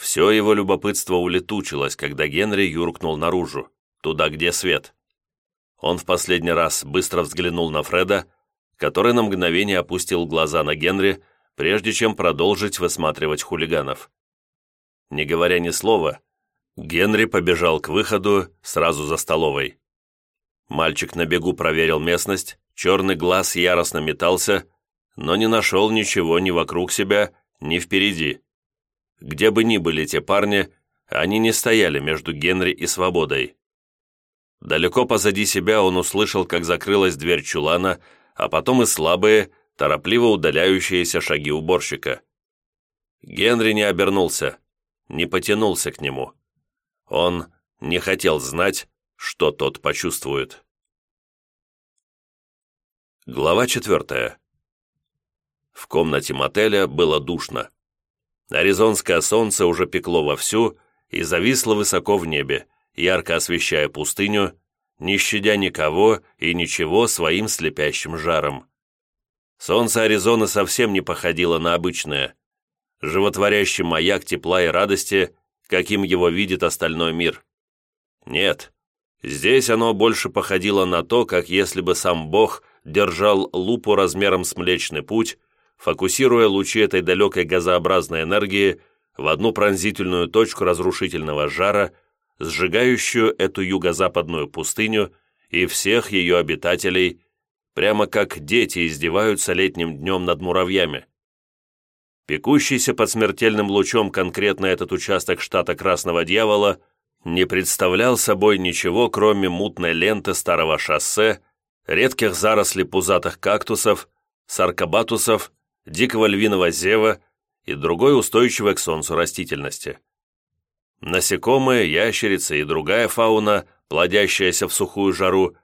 Все его любопытство улетучилось, когда Генри юркнул наружу, туда, где свет. Он в последний раз быстро взглянул на Фреда, который на мгновение опустил глаза на Генри, прежде чем продолжить высматривать хулиганов. Не говоря ни слова, Генри побежал к выходу сразу за столовой. Мальчик на бегу проверил местность, черный глаз яростно метался, но не нашел ничего ни вокруг себя, ни впереди. Где бы ни были те парни, они не стояли между Генри и свободой. Далеко позади себя он услышал, как закрылась дверь чулана, а потом и слабые, торопливо удаляющиеся шаги уборщика. Генри не обернулся, не потянулся к нему. Он не хотел знать, что тот почувствует. Глава четвертая. В комнате мотеля было душно. Аризонское солнце уже пекло вовсю и зависло высоко в небе, ярко освещая пустыню, не щадя никого и ничего своим слепящим жаром. Солнце Аризоны совсем не походило на обычное. Животворящий маяк тепла и радости, каким его видит остальной мир. Нет, здесь оно больше походило на то, как если бы сам Бог держал лупу размером с Млечный Путь, фокусируя лучи этой далекой газообразной энергии в одну пронзительную точку разрушительного жара, сжигающую эту юго-западную пустыню и всех ее обитателей, прямо как дети издеваются летним днем над муравьями. Пекущийся под смертельным лучом конкретно этот участок штата Красного Дьявола не представлял собой ничего, кроме мутной ленты старого шоссе, редких зарослей пузатых кактусов, саркобатусов, дикого львиного зева и другой устойчивой к солнцу растительности. Насекомые, ящерицы и другая фауна, плодящаяся в сухую жару,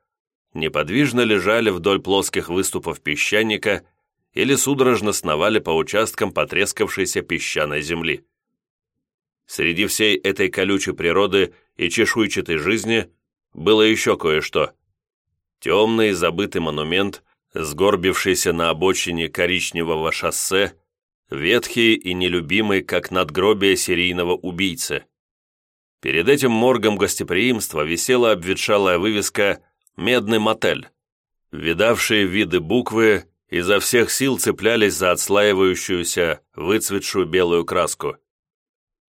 неподвижно лежали вдоль плоских выступов песчаника или судорожно сновали по участкам потрескавшейся песчаной земли. Среди всей этой колючей природы и чешуйчатой жизни было еще кое-что. Темный забытый монумент, сгорбившийся на обочине коричневого шоссе, ветхий и нелюбимый, как надгробие серийного убийцы. Перед этим моргом гостеприимства висела обветшалая вывеска «Медный мотель». Видавшие виды буквы изо всех сил цеплялись за отслаивающуюся, выцветшую белую краску.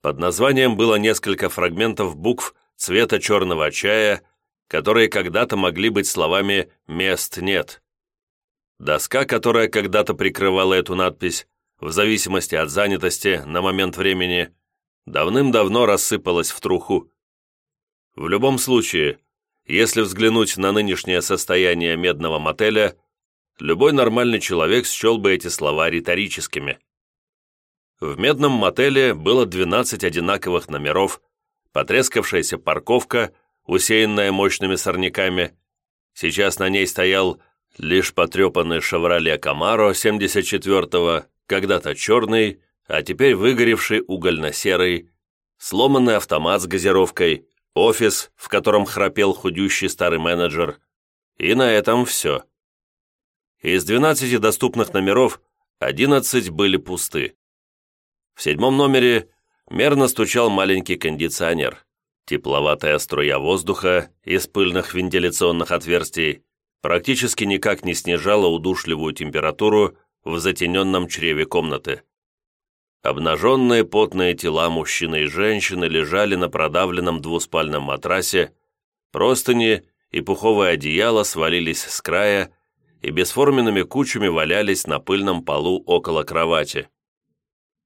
Под названием было несколько фрагментов букв цвета черного чая, которые когда-то могли быть словами «мест нет». Доска, которая когда-то прикрывала эту надпись, в зависимости от занятости на момент времени, давным-давно рассыпалась в труху. В любом случае, если взглянуть на нынешнее состояние медного мотеля, любой нормальный человек счел бы эти слова риторическими. В медном мотеле было 12 одинаковых номеров, потрескавшаяся парковка, усеянная мощными сорняками. Сейчас на ней стоял лишь потрепанный «Шевроле Камаро» 74-го, когда-то черный, а теперь выгоревший угольно-серый, сломанный автомат с газировкой, офис, в котором храпел худющий старый менеджер. И на этом все. Из 12 доступных номеров 11 были пусты. В седьмом номере мерно стучал маленький кондиционер. Тепловатая струя воздуха из пыльных вентиляционных отверстий практически никак не снижала удушливую температуру в затененном чреве комнаты. Обнаженные потные тела мужчины и женщины лежали на продавленном двуспальном матрасе, простыни и пуховое одеяло свалились с края и бесформенными кучами валялись на пыльном полу около кровати.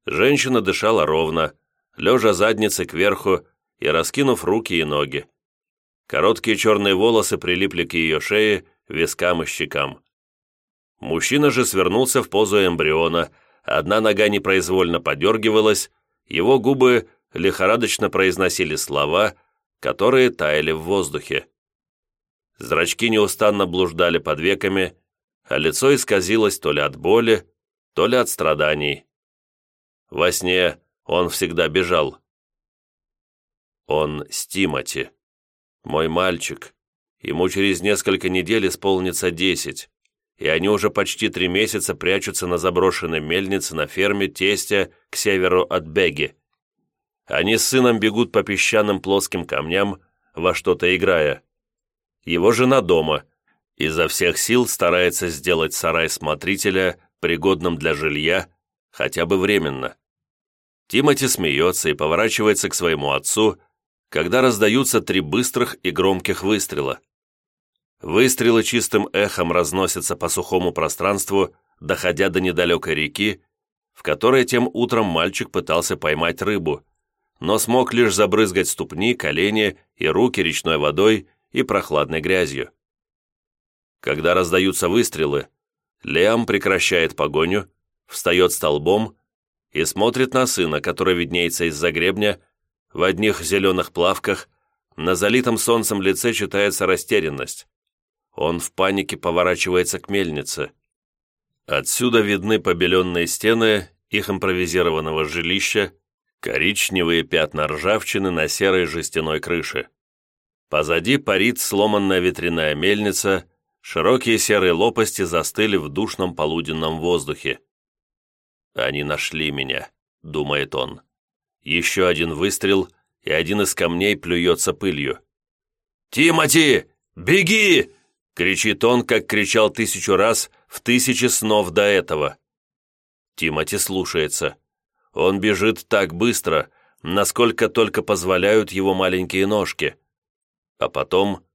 Женщина дышала ровно, лежа задницей кверху и раскинув руки и ноги. Короткие черные волосы прилипли к ее шее, вискам и щекам. Мужчина же свернулся в позу эмбриона, одна нога непроизвольно подергивалась, его губы лихорадочно произносили слова, которые таяли в воздухе. Зрачки неустанно блуждали под веками, а лицо исказилось то ли от боли, то ли от страданий. Во сне он всегда бежал. Он с Тимати. Мой мальчик. Ему через несколько недель исполнится десять и они уже почти три месяца прячутся на заброшенной мельнице на ферме тестя к северу от Беги. Они с сыном бегут по песчаным плоским камням, во что-то играя. Его жена дома, изо всех сил старается сделать сарай смотрителя пригодным для жилья, хотя бы временно. Тимати смеется и поворачивается к своему отцу, когда раздаются три быстрых и громких выстрела. Выстрелы чистым эхом разносятся по сухому пространству, доходя до недалекой реки, в которой тем утром мальчик пытался поймать рыбу, но смог лишь забрызгать ступни, колени и руки речной водой и прохладной грязью. Когда раздаются выстрелы, Лиам прекращает погоню, встает столбом и смотрит на сына, который виднеется из-за гребня, в одних зеленых плавках, на залитом солнцем лице читается растерянность. Он в панике поворачивается к мельнице. Отсюда видны побеленные стены их импровизированного жилища, коричневые пятна ржавчины на серой жестяной крыше. Позади парит сломанная ветряная мельница, широкие серые лопасти застыли в душном полуденном воздухе. «Они нашли меня», — думает он. Еще один выстрел, и один из камней плюется пылью. «Тимати, беги!» — кричит он, как кричал тысячу раз в тысячи снов до этого. Тимати слушается. Он бежит так быстро, насколько только позволяют его маленькие ножки. А потом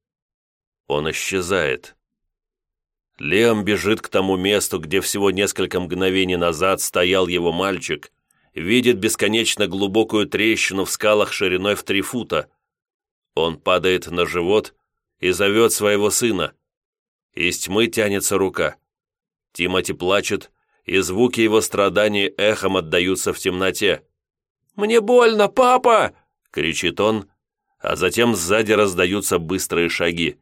он исчезает. Лем бежит к тому месту, где всего несколько мгновений назад стоял его мальчик, видит бесконечно глубокую трещину в скалах шириной в три фута. Он падает на живот и зовет своего сына. Из тьмы тянется рука. Тимати плачет, и звуки его страданий эхом отдаются в темноте. «Мне больно, папа!» — кричит он, а затем сзади раздаются быстрые шаги,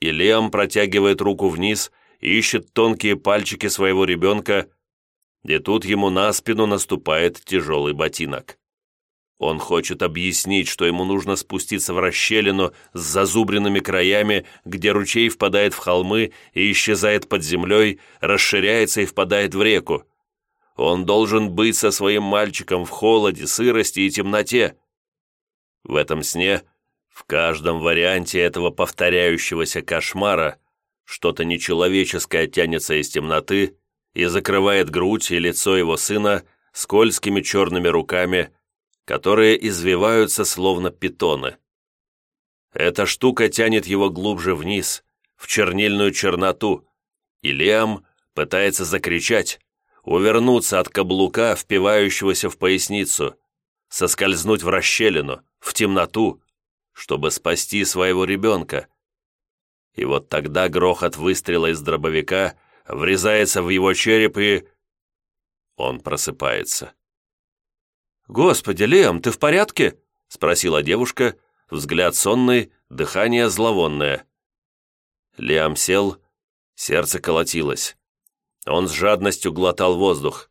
и Лиам протягивает руку вниз и ищет тонкие пальчики своего ребенка, и тут ему на спину наступает тяжелый ботинок. Он хочет объяснить, что ему нужно спуститься в расщелину с зазубренными краями, где ручей впадает в холмы и исчезает под землей, расширяется и впадает в реку. Он должен быть со своим мальчиком в холоде, сырости и темноте. В этом сне, в каждом варианте этого повторяющегося кошмара, что-то нечеловеческое тянется из темноты и закрывает грудь и лицо его сына скользкими черными руками, которые извиваются словно питоны. Эта штука тянет его глубже вниз, в чернильную черноту, и Лиам пытается закричать, увернуться от каблука, впивающегося в поясницу, соскользнуть в расщелину, в темноту, чтобы спасти своего ребенка. И вот тогда грохот выстрела из дробовика врезается в его череп и... Он просыпается. «Господи, Лем, ты в порядке?» — спросила девушка, взгляд сонный, дыхание зловонное. Лиам сел, сердце колотилось. Он с жадностью глотал воздух.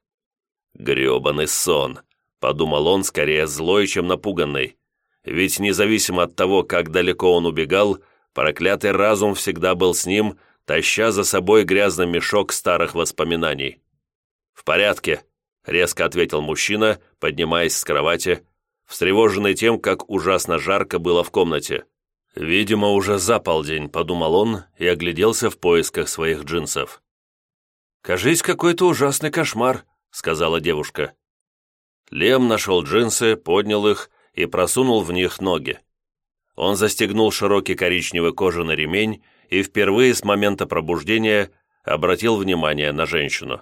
«Гребаный сон», — подумал он, скорее злой, чем напуганный. Ведь независимо от того, как далеко он убегал, проклятый разум всегда был с ним, таща за собой грязный мешок старых воспоминаний. «В порядке», резко ответил мужчина, поднимаясь с кровати, встревоженный тем, как ужасно жарко было в комнате. «Видимо, уже за полдень», — подумал он и огляделся в поисках своих джинсов. «Кажись, какой-то ужасный кошмар», — сказала девушка. Лем нашел джинсы, поднял их и просунул в них ноги. Он застегнул широкий коричневый кожаный ремень и впервые с момента пробуждения обратил внимание на женщину.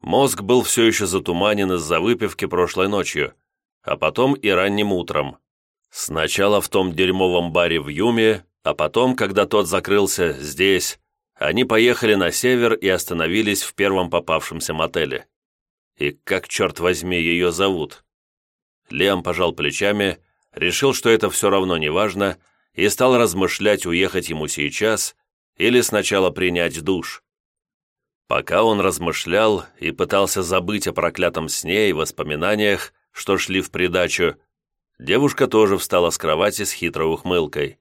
Мозг был все еще затуманен из-за выпивки прошлой ночью, а потом и ранним утром. Сначала в том дерьмовом баре в Юме, а потом, когда тот закрылся здесь, они поехали на север и остановились в первом попавшемся мотеле. И как, черт возьми, ее зовут? Лем пожал плечами, решил, что это все равно не важно, и стал размышлять, уехать ему сейчас или сначала принять душ. Пока он размышлял и пытался забыть о проклятом сне и воспоминаниях, что шли в придачу, девушка тоже встала с кровати с хитрой ухмылкой.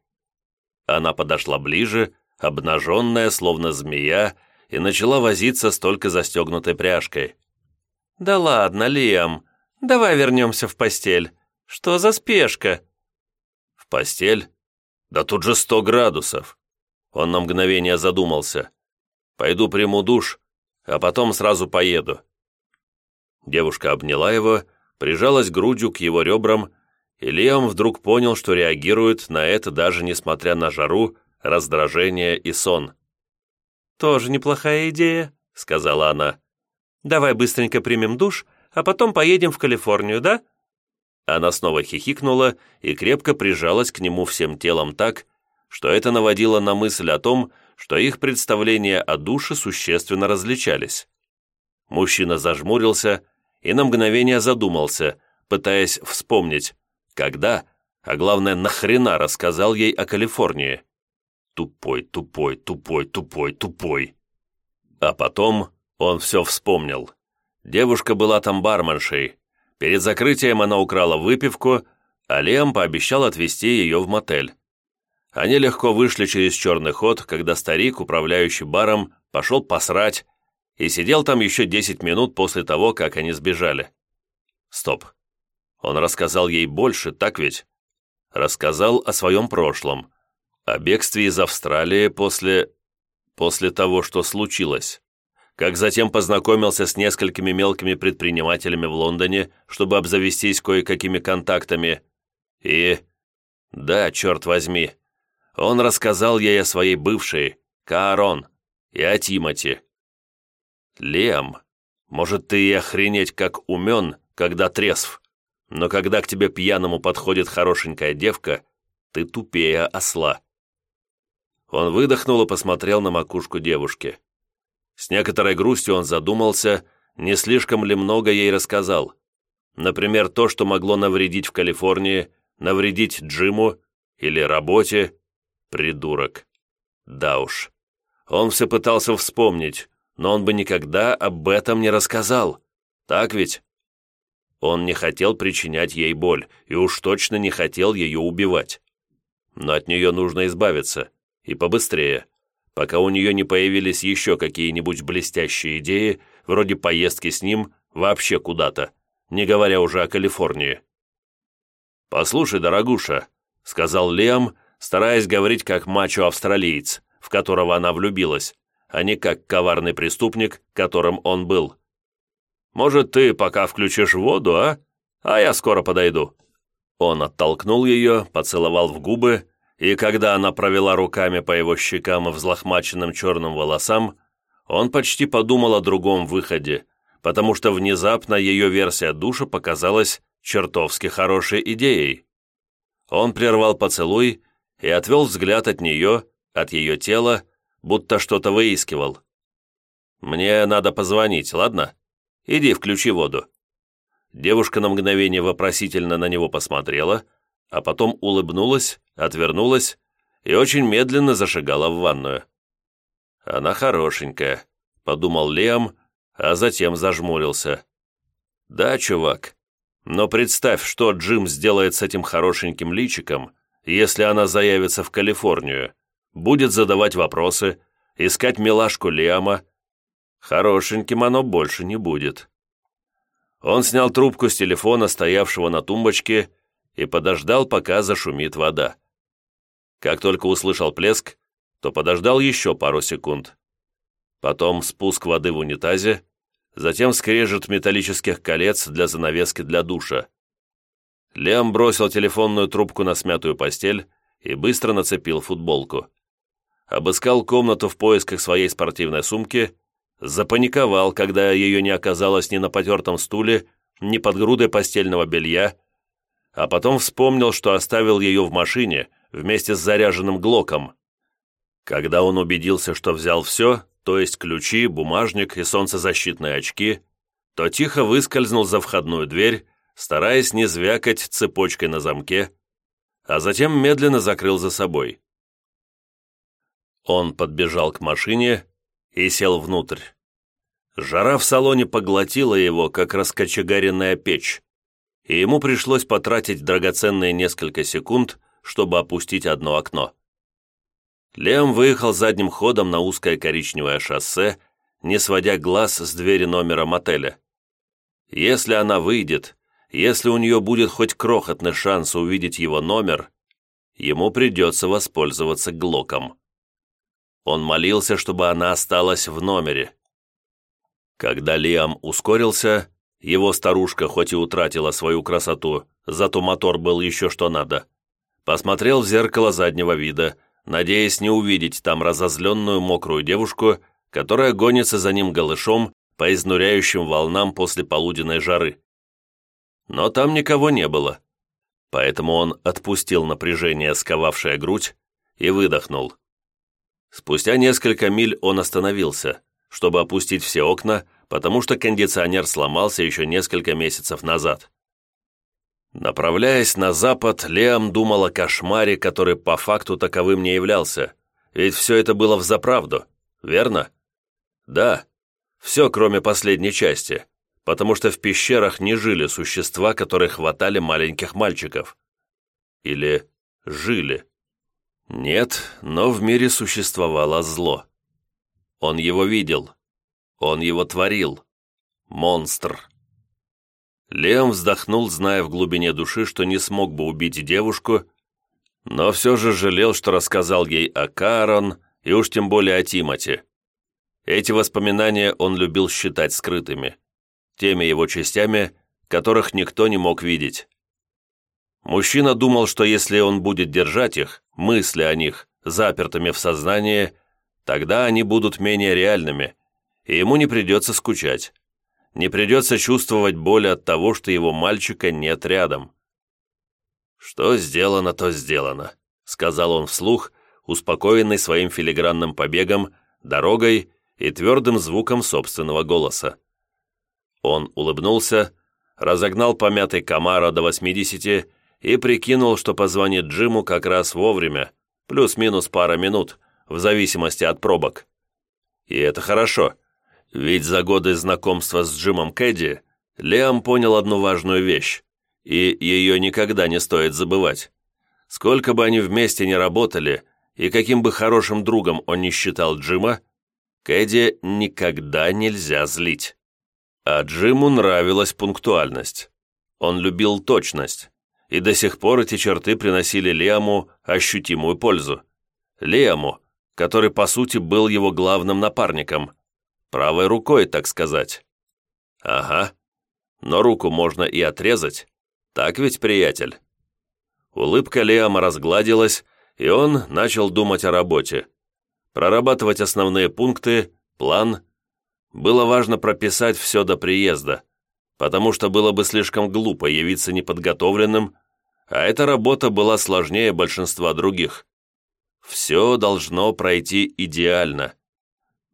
Она подошла ближе, обнаженная, словно змея, и начала возиться с только застегнутой пряжкой. «Да ладно, Лиам, давай вернемся в постель. Что за спешка?» «В постель? Да тут же сто градусов!» Он на мгновение задумался. Пойду приму душ, а потом сразу поеду». Девушка обняла его, прижалась грудью к его ребрам, и Лиам вдруг понял, что реагирует на это даже несмотря на жару, раздражение и сон. «Тоже неплохая идея», — сказала она. «Давай быстренько примем душ, а потом поедем в Калифорнию, да?» Она снова хихикнула и крепко прижалась к нему всем телом так, что это наводило на мысль о том, что их представления о душе существенно различались. Мужчина зажмурился и на мгновение задумался, пытаясь вспомнить, когда, а главное, нахрена рассказал ей о Калифорнии. Тупой, тупой, тупой, тупой, тупой. А потом он все вспомнил. Девушка была там барменшей. Перед закрытием она украла выпивку, а Лем пообещал отвезти ее в мотель. Они легко вышли через черный ход, когда старик, управляющий баром, пошел посрать и сидел там еще 10 минут после того, как они сбежали. Стоп. Он рассказал ей больше, так ведь? Рассказал о своем прошлом, о бегстве из Австралии после... после того, что случилось. Как затем познакомился с несколькими мелкими предпринимателями в Лондоне, чтобы обзавестись кое-какими контактами. И... Да, черт возьми, он рассказал ей о своей бывшей, Каарон, и о Тимати. «Лем, может, ты и охренеть как умен, когда трезв, но когда к тебе пьяному подходит хорошенькая девка, ты тупее осла». Он выдохнул и посмотрел на макушку девушки. С некоторой грустью он задумался, не слишком ли много ей рассказал. Например, то, что могло навредить в Калифорнии, навредить Джиму или работе, Придурок. Да уж. Он все пытался вспомнить, но он бы никогда об этом не рассказал. Так ведь? Он не хотел причинять ей боль, и уж точно не хотел ее убивать. Но от нее нужно избавиться, и побыстрее, пока у нее не появились еще какие-нибудь блестящие идеи, вроде поездки с ним вообще куда-то, не говоря уже о Калифорнии. «Послушай, дорогуша», — сказал Лиам, стараясь говорить как мачо-австралиец, в которого она влюбилась, а не как коварный преступник, которым он был. «Может, ты пока включишь воду, а? А я скоро подойду». Он оттолкнул ее, поцеловал в губы, и когда она провела руками по его щекам и взлохмаченным черным волосам, он почти подумал о другом выходе, потому что внезапно ее версия душа показалась чертовски хорошей идеей. Он прервал поцелуй и отвел взгляд от нее, от ее тела, будто что-то выискивал. «Мне надо позвонить, ладно? Иди, включи воду». Девушка на мгновение вопросительно на него посмотрела, а потом улыбнулась, отвернулась и очень медленно зашагала в ванную. «Она хорошенькая», — подумал Лиам, а затем зажмурился. «Да, чувак, но представь, что Джим сделает с этим хорошеньким личиком, если она заявится в Калифорнию, будет задавать вопросы, искать милашку Лиама. Хорошеньким оно больше не будет. Он снял трубку с телефона, стоявшего на тумбочке, и подождал, пока зашумит вода. Как только услышал плеск, то подождал еще пару секунд. Потом спуск воды в унитазе, затем скрежет металлических колец для занавески для душа. Лем бросил телефонную трубку на смятую постель и быстро нацепил футболку. Обыскал комнату в поисках своей спортивной сумки, запаниковал, когда ее не оказалось ни на потертом стуле, ни под грудой постельного белья, а потом вспомнил, что оставил ее в машине вместе с заряженным глоком. Когда он убедился, что взял все, то есть ключи, бумажник и солнцезащитные очки, то тихо выскользнул за входную дверь, стараясь не звякать цепочкой на замке, а затем медленно закрыл за собой. Он подбежал к машине и сел внутрь. Жара в салоне поглотила его, как раскочегаренная печь, и ему пришлось потратить драгоценные несколько секунд, чтобы опустить одно окно. Лем выехал задним ходом на узкое коричневое шоссе, не сводя глаз с двери номера мотеля. Если она выйдет, если у нее будет хоть крохотный шанс увидеть его номер, ему придется воспользоваться Глоком. Он молился, чтобы она осталась в номере. Когда Лиам ускорился, его старушка хоть и утратила свою красоту, зато мотор был еще что надо, посмотрел в зеркало заднего вида, надеясь не увидеть там разозленную мокрую девушку, которая гонится за ним голышом по изнуряющим волнам после полуденной жары. Но там никого не было, поэтому он отпустил напряжение, сковавшее грудь, и выдохнул. Спустя несколько миль он остановился, чтобы опустить все окна, потому что кондиционер сломался еще несколько месяцев назад. Направляясь на запад, Лиам думал о кошмаре, который по факту таковым не являлся, ведь все это было взаправду, верно? Да, все, кроме последней части, потому что в пещерах не жили существа, которые хватали маленьких мальчиков. Или жили. Нет, но в мире существовало зло. Он его видел. Он его творил. Монстр. Леом вздохнул, зная в глубине души, что не смог бы убить девушку, но все же жалел, что рассказал ей о Карон и уж тем более о Тимати. Эти воспоминания он любил считать скрытыми, теми его частями, которых никто не мог видеть. Мужчина думал, что если он будет держать их, мысли о них, запертыми в сознании, тогда они будут менее реальными, и ему не придется скучать. Не придется чувствовать боль от того, что его мальчика нет рядом. «Что сделано, то сделано», — сказал он вслух, успокоенный своим филигранным побегом, дорогой и твердым звуком собственного голоса. Он улыбнулся, разогнал помятый Камара до 80 и прикинул, что позвонит Джиму как раз вовремя, плюс-минус пара минут, в зависимости от пробок. И это хорошо, ведь за годы знакомства с Джимом Кэдди Лиам понял одну важную вещь и ее никогда не стоит забывать. Сколько бы они вместе ни работали, и каким бы хорошим другом он ни считал Джима, Кэдди никогда нельзя злить. А Джиму нравилась пунктуальность. Он любил точность, и до сих пор эти черты приносили Лиаму ощутимую пользу. Лиаму, который, по сути, был его главным напарником, правой рукой, так сказать. Ага, но руку можно и отрезать, так ведь, приятель?» Улыбка Лиама разгладилась, и он начал думать о работе. Прорабатывать основные пункты, план. Было важно прописать все до приезда, потому что было бы слишком глупо явиться неподготовленным, а эта работа была сложнее большинства других. Все должно пройти идеально.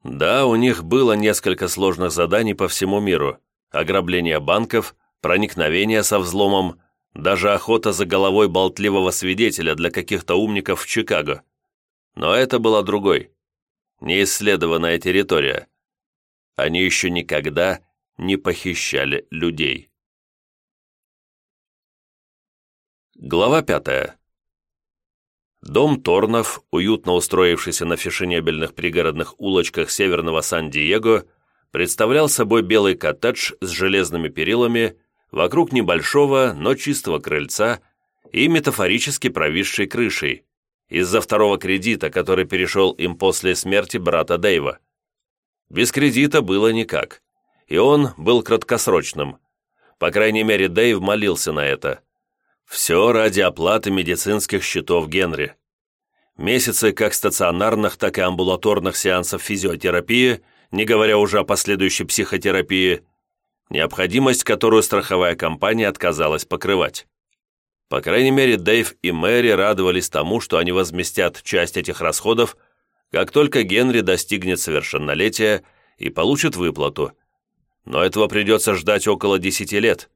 Да, у них было несколько сложных заданий по всему миру. Ограбление банков, проникновение со взломом, даже охота за головой болтливого свидетеля для каких-то умников в Чикаго. Но это была другой, неисследованная территория. Они еще никогда не похищали людей. Глава пятая. Дом Торнов, уютно устроившийся на фешенебельных пригородных улочках северного Сан-Диего, представлял собой белый коттедж с железными перилами вокруг небольшого, но чистого крыльца и метафорически провисшей крышей, из-за второго кредита, который перешел им после смерти брата Дэйва. Без кредита было никак, и он был краткосрочным. По крайней мере, Дэйв молился на это. Все ради оплаты медицинских счетов Генри. Месяцы как стационарных, так и амбулаторных сеансов физиотерапии, не говоря уже о последующей психотерапии – необходимость, которую страховая компания отказалась покрывать. По крайней мере, Дэйв и Мэри радовались тому, что они возместят часть этих расходов, как только Генри достигнет совершеннолетия и получит выплату. Но этого придется ждать около 10 лет.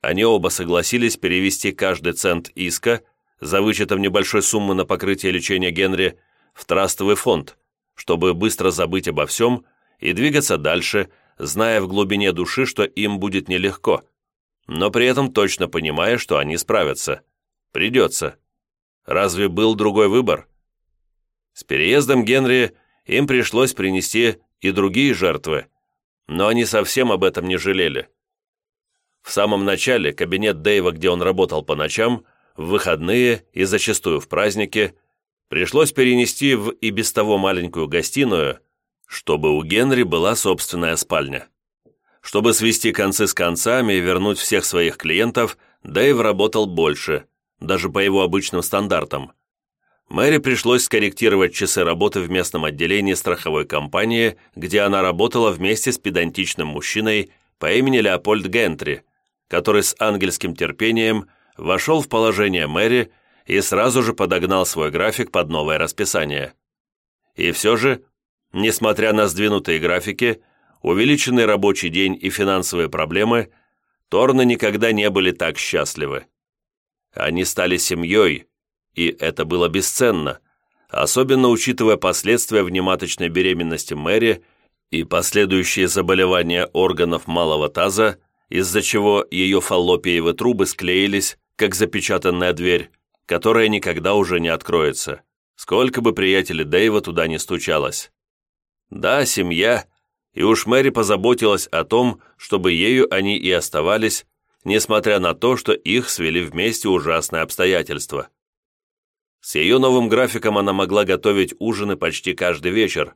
Они оба согласились перевести каждый цент иска за вычетом небольшой суммы на покрытие лечения Генри в трастовый фонд, чтобы быстро забыть обо всем и двигаться дальше, зная в глубине души, что им будет нелегко, но при этом точно понимая, что они справятся. Придется. Разве был другой выбор? С переездом Генри им пришлось принести и другие жертвы, но они совсем об этом не жалели. В самом начале кабинет Дэйва, где он работал по ночам, в выходные и зачастую в праздники, пришлось перенести в и без того маленькую гостиную, чтобы у Генри была собственная спальня. Чтобы свести концы с концами и вернуть всех своих клиентов, Дэйв работал больше, даже по его обычным стандартам. Мэри пришлось скорректировать часы работы в местном отделении страховой компании, где она работала вместе с педантичным мужчиной по имени Леопольд Гентри, который с ангельским терпением вошел в положение Мэри и сразу же подогнал свой график под новое расписание. И все же, несмотря на сдвинутые графики, увеличенный рабочий день и финансовые проблемы, Торны никогда не были так счастливы. Они стали семьей, и это было бесценно, особенно учитывая последствия внематочной беременности Мэри и последующие заболевания органов малого таза, из-за чего ее фаллопиевы трубы склеились, как запечатанная дверь, которая никогда уже не откроется, сколько бы приятелей Дэйва туда не стучалось. Да, семья, и уж Мэри позаботилась о том, чтобы ею они и оставались, несмотря на то, что их свели вместе ужасные обстоятельства. С ее новым графиком она могла готовить ужины почти каждый вечер,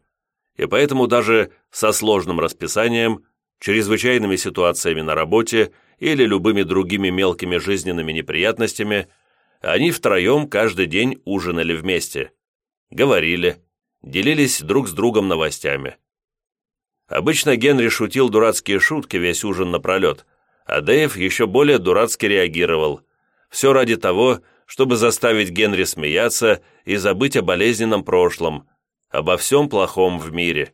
и поэтому даже со сложным расписанием, чрезвычайными ситуациями на работе или любыми другими мелкими жизненными неприятностями, они втроем каждый день ужинали вместе, говорили, делились друг с другом новостями. Обычно Генри шутил дурацкие шутки весь ужин напролет, а Дэйв еще более дурацки реагировал. Все ради того, чтобы заставить Генри смеяться и забыть о болезненном прошлом, обо всем плохом в мире.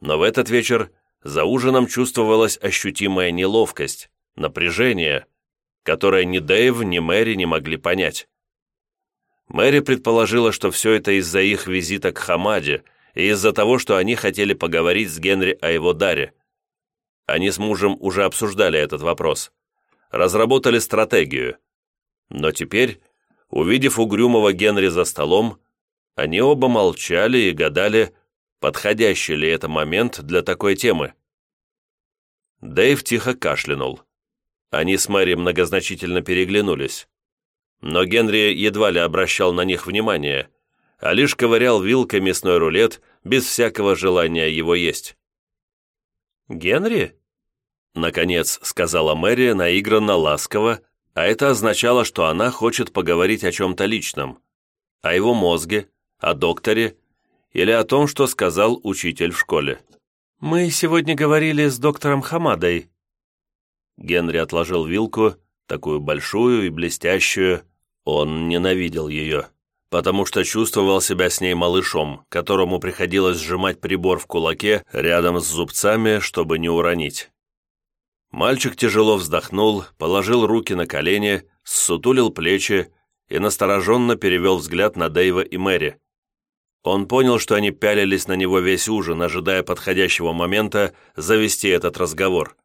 Но в этот вечер за ужином чувствовалась ощутимая неловкость, напряжение, которое ни Дэйв, ни Мэри не могли понять. Мэри предположила, что все это из-за их визита к Хамаде и из-за того, что они хотели поговорить с Генри о его даре. Они с мужем уже обсуждали этот вопрос. Разработали стратегию – но теперь, увидев угрюмого Генри за столом, они оба молчали и гадали, подходящий ли это момент для такой темы. Дэйв тихо кашлянул. Они с Мэри многозначительно переглянулись. Но Генри едва ли обращал на них внимание, а лишь ковырял вилкой мясной рулет без всякого желания его есть. «Генри?» Наконец сказала Мэри наигранно ласково, а это означало, что она хочет поговорить о чем-то личном, о его мозге, о докторе или о том, что сказал учитель в школе. «Мы сегодня говорили с доктором Хамадой». Генри отложил вилку, такую большую и блестящую. Он ненавидел ее, потому что чувствовал себя с ней малышом, которому приходилось сжимать прибор в кулаке рядом с зубцами, чтобы не уронить. Мальчик тяжело вздохнул, положил руки на колени, ссутулил плечи и настороженно перевел взгляд на Дэйва и Мэри. Он понял, что они пялились на него весь ужин, ожидая подходящего момента завести этот разговор.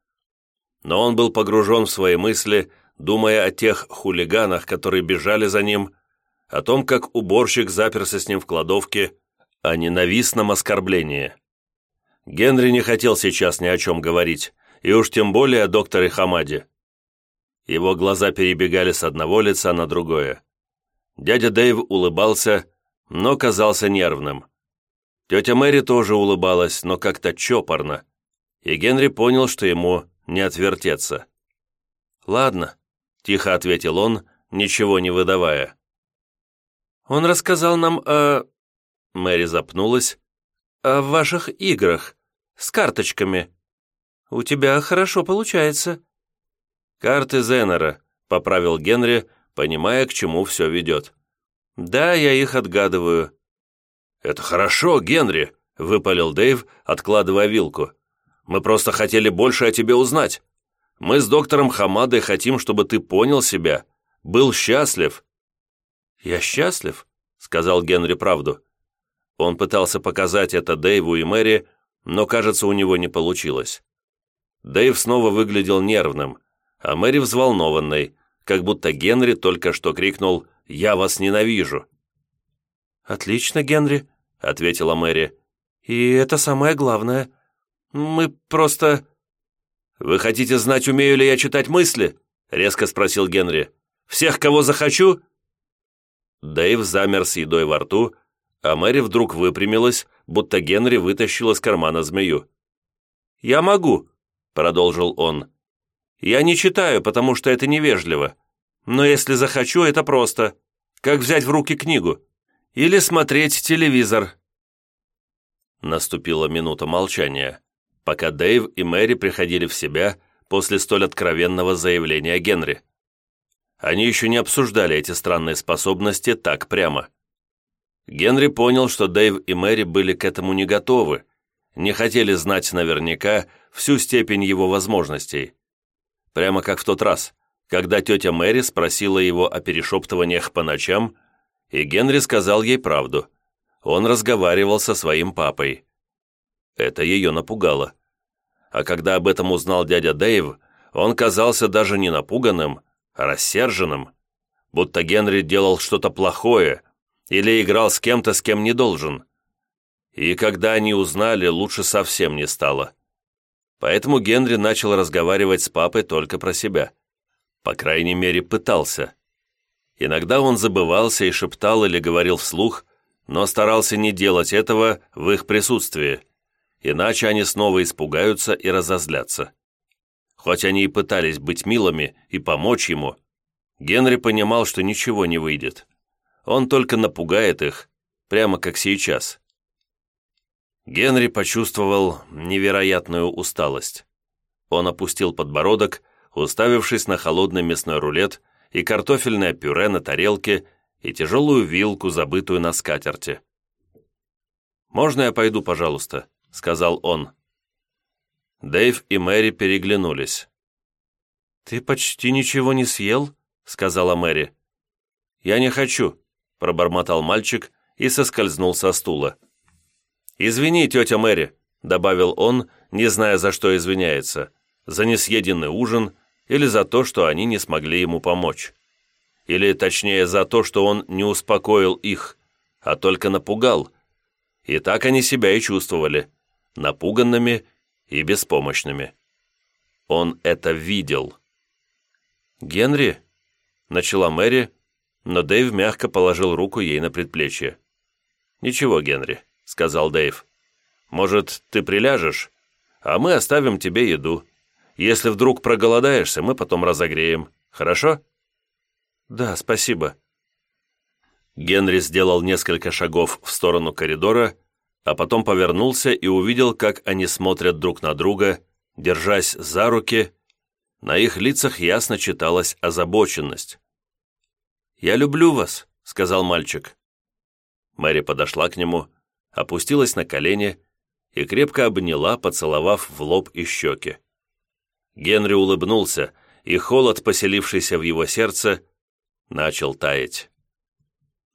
Но он был погружен в свои мысли, думая о тех хулиганах, которые бежали за ним, о том, как уборщик заперся с ним в кладовке, о ненавистном оскорблении. Генри не хотел сейчас ни о чем говорить, и уж тем более о докторе Хамаде. Его глаза перебегали с одного лица на другое. Дядя Дэйв улыбался, но казался нервным. Тетя Мэри тоже улыбалась, но как-то чопорно, и Генри понял, что ему не отвертеться. «Ладно», — тихо ответил он, ничего не выдавая. «Он рассказал нам о...» Мэри запнулась. «О ваших играх, с карточками. «У тебя хорошо получается». «Карты Зенера», — поправил Генри, понимая, к чему все ведет. «Да, я их отгадываю». «Это хорошо, Генри», — выпалил Дэйв, откладывая вилку. «Мы просто хотели больше о тебе узнать. Мы с доктором Хамадой хотим, чтобы ты понял себя, был счастлив». «Я счастлив?» — сказал Генри правду. Он пытался показать это Дэйву и Мэри, но, кажется, у него не получилось. Дэйв снова выглядел нервным, а Мэри взволнованной, как будто Генри только что крикнул «Я вас ненавижу». «Отлично, Генри», — ответила Мэри. «И это самое главное. Мы просто...» «Вы хотите знать, умею ли я читать мысли?» — резко спросил Генри. «Всех, кого захочу?» Дэйв замер с едой во рту, а Мэри вдруг выпрямилась, будто Генри вытащил из кармана змею. «Я могу», продолжил он. «Я не читаю, потому что это невежливо. Но если захочу, это просто. Как взять в руки книгу. или смотреть телевизор». Наступила минута молчания, пока Дэйв и Мэри приходили в себя после столь откровенного заявления Генри. Они еще не обсуждали эти странные способности так прямо. Генри понял, что Дэйв и Мэри были к этому не готовы, не хотели знать наверняка всю степень его возможностей. Прямо как в тот раз, когда тетя Мэри спросила его о перешептываниях по ночам, и Генри сказал ей правду. Он разговаривал со своим папой. Это ее напугало. А когда об этом узнал дядя Дэйв, он казался даже не напуганным, а рассерженным, будто Генри делал что-то плохое или играл с кем-то, с кем не должен. И когда они узнали, лучше совсем не стало. Поэтому Генри начал разговаривать с папой только про себя. По крайней мере, пытался. Иногда он забывался и шептал или говорил вслух, но старался не делать этого в их присутствии, иначе они снова испугаются и разозлятся. Хоть они и пытались быть милыми и помочь ему, Генри понимал, что ничего не выйдет. Он только напугает их, прямо как сейчас. Генри почувствовал невероятную усталость. Он опустил подбородок, уставившись на холодный мясной рулет и картофельное пюре на тарелке и тяжелую вилку, забытую на скатерти. «Можно я пойду, пожалуйста?» — сказал он. Дэйв и Мэри переглянулись. «Ты почти ничего не съел?» — сказала Мэри. «Я не хочу», — пробормотал мальчик и соскользнул со стула. «Извини, тетя Мэри», — добавил он, не зная, за что извиняется, за несъеденный ужин или за то, что они не смогли ему помочь. Или, точнее, за то, что он не успокоил их, а только напугал. И так они себя и чувствовали, напуганными и беспомощными. Он это видел. «Генри?» — начала Мэри, но Дэйв мягко положил руку ей на предплечье. «Ничего, Генри, — сказал Дэйв. «Может, ты приляжешь, а мы оставим тебе еду. Если вдруг проголодаешься, мы потом разогреем. Хорошо?» «Да, спасибо». Генри сделал несколько шагов в сторону коридора, а потом повернулся и увидел, как они смотрят друг на друга, держась за руки. На их лицах ясно читалась озабоченность. «Я люблю вас», — сказал мальчик. Мэри подошла к нему, опустилась на колени и крепко обняла, поцеловав в лоб и щеки. Генри улыбнулся, и холод, поселившийся в его сердце, начал таять.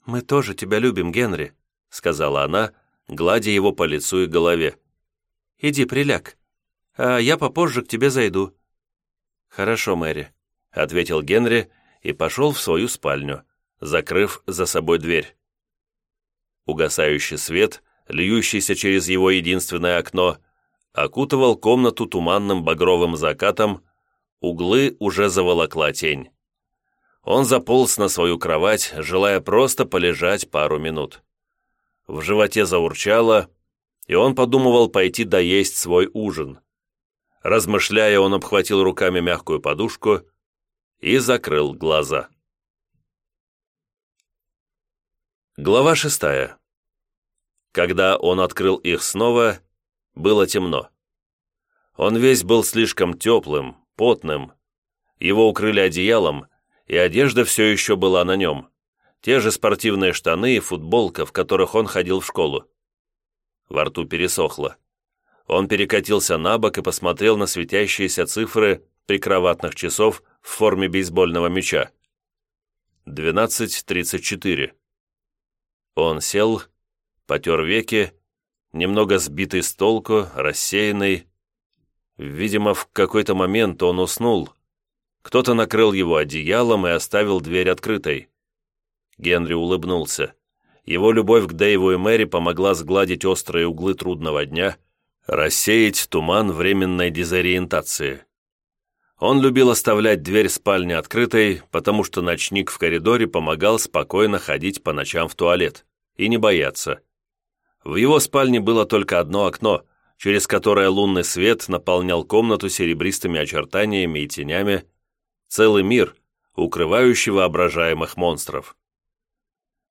«Мы тоже тебя любим, Генри», — сказала она, гладя его по лицу и голове. «Иди, приляг, а я попозже к тебе зайду». «Хорошо, Мэри», — ответил Генри и пошел в свою спальню, закрыв за собой дверь. Угасающий свет льющийся через его единственное окно, окутывал комнату туманным багровым закатом, углы уже заволокла тень. Он заполз на свою кровать, желая просто полежать пару минут. В животе заурчало, и он подумывал пойти доесть свой ужин. Размышляя, он обхватил руками мягкую подушку и закрыл глаза. Глава шестая. Когда он открыл их снова, было темно. Он весь был слишком теплым, потным. Его укрыли одеялом, и одежда все еще была на нем. Те же спортивные штаны и футболка, в которых он ходил в школу. Во рту пересохло. Он перекатился на бок и посмотрел на светящиеся цифры прикроватных часов в форме бейсбольного мяча. 12.34. Он сел потер веки, немного сбитый с толку, рассеянный. Видимо, в какой-то момент он уснул. Кто-то накрыл его одеялом и оставил дверь открытой. Генри улыбнулся. Его любовь к Дэйву и Мэри помогла сгладить острые углы трудного дня, рассеять туман временной дезориентации. Он любил оставлять дверь спальни открытой, потому что ночник в коридоре помогал спокойно ходить по ночам в туалет и не бояться. В его спальне было только одно окно, через которое лунный свет наполнял комнату серебристыми очертаниями и тенями, целый мир, укрывающий воображаемых монстров.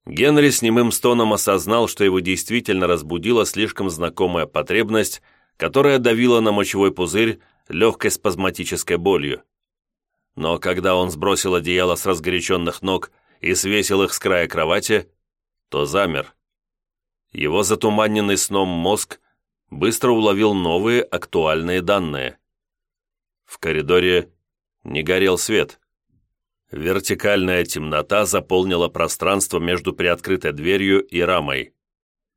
Генри с немым стоном осознал, что его действительно разбудила слишком знакомая потребность, которая давила на мочевой пузырь легкой спазматической болью. Но когда он сбросил одеяло с разгоряченных ног и свесил их с края кровати, то замер. Его затуманенный сном мозг быстро уловил новые актуальные данные. В коридоре не горел свет. Вертикальная темнота заполнила пространство между приоткрытой дверью и рамой.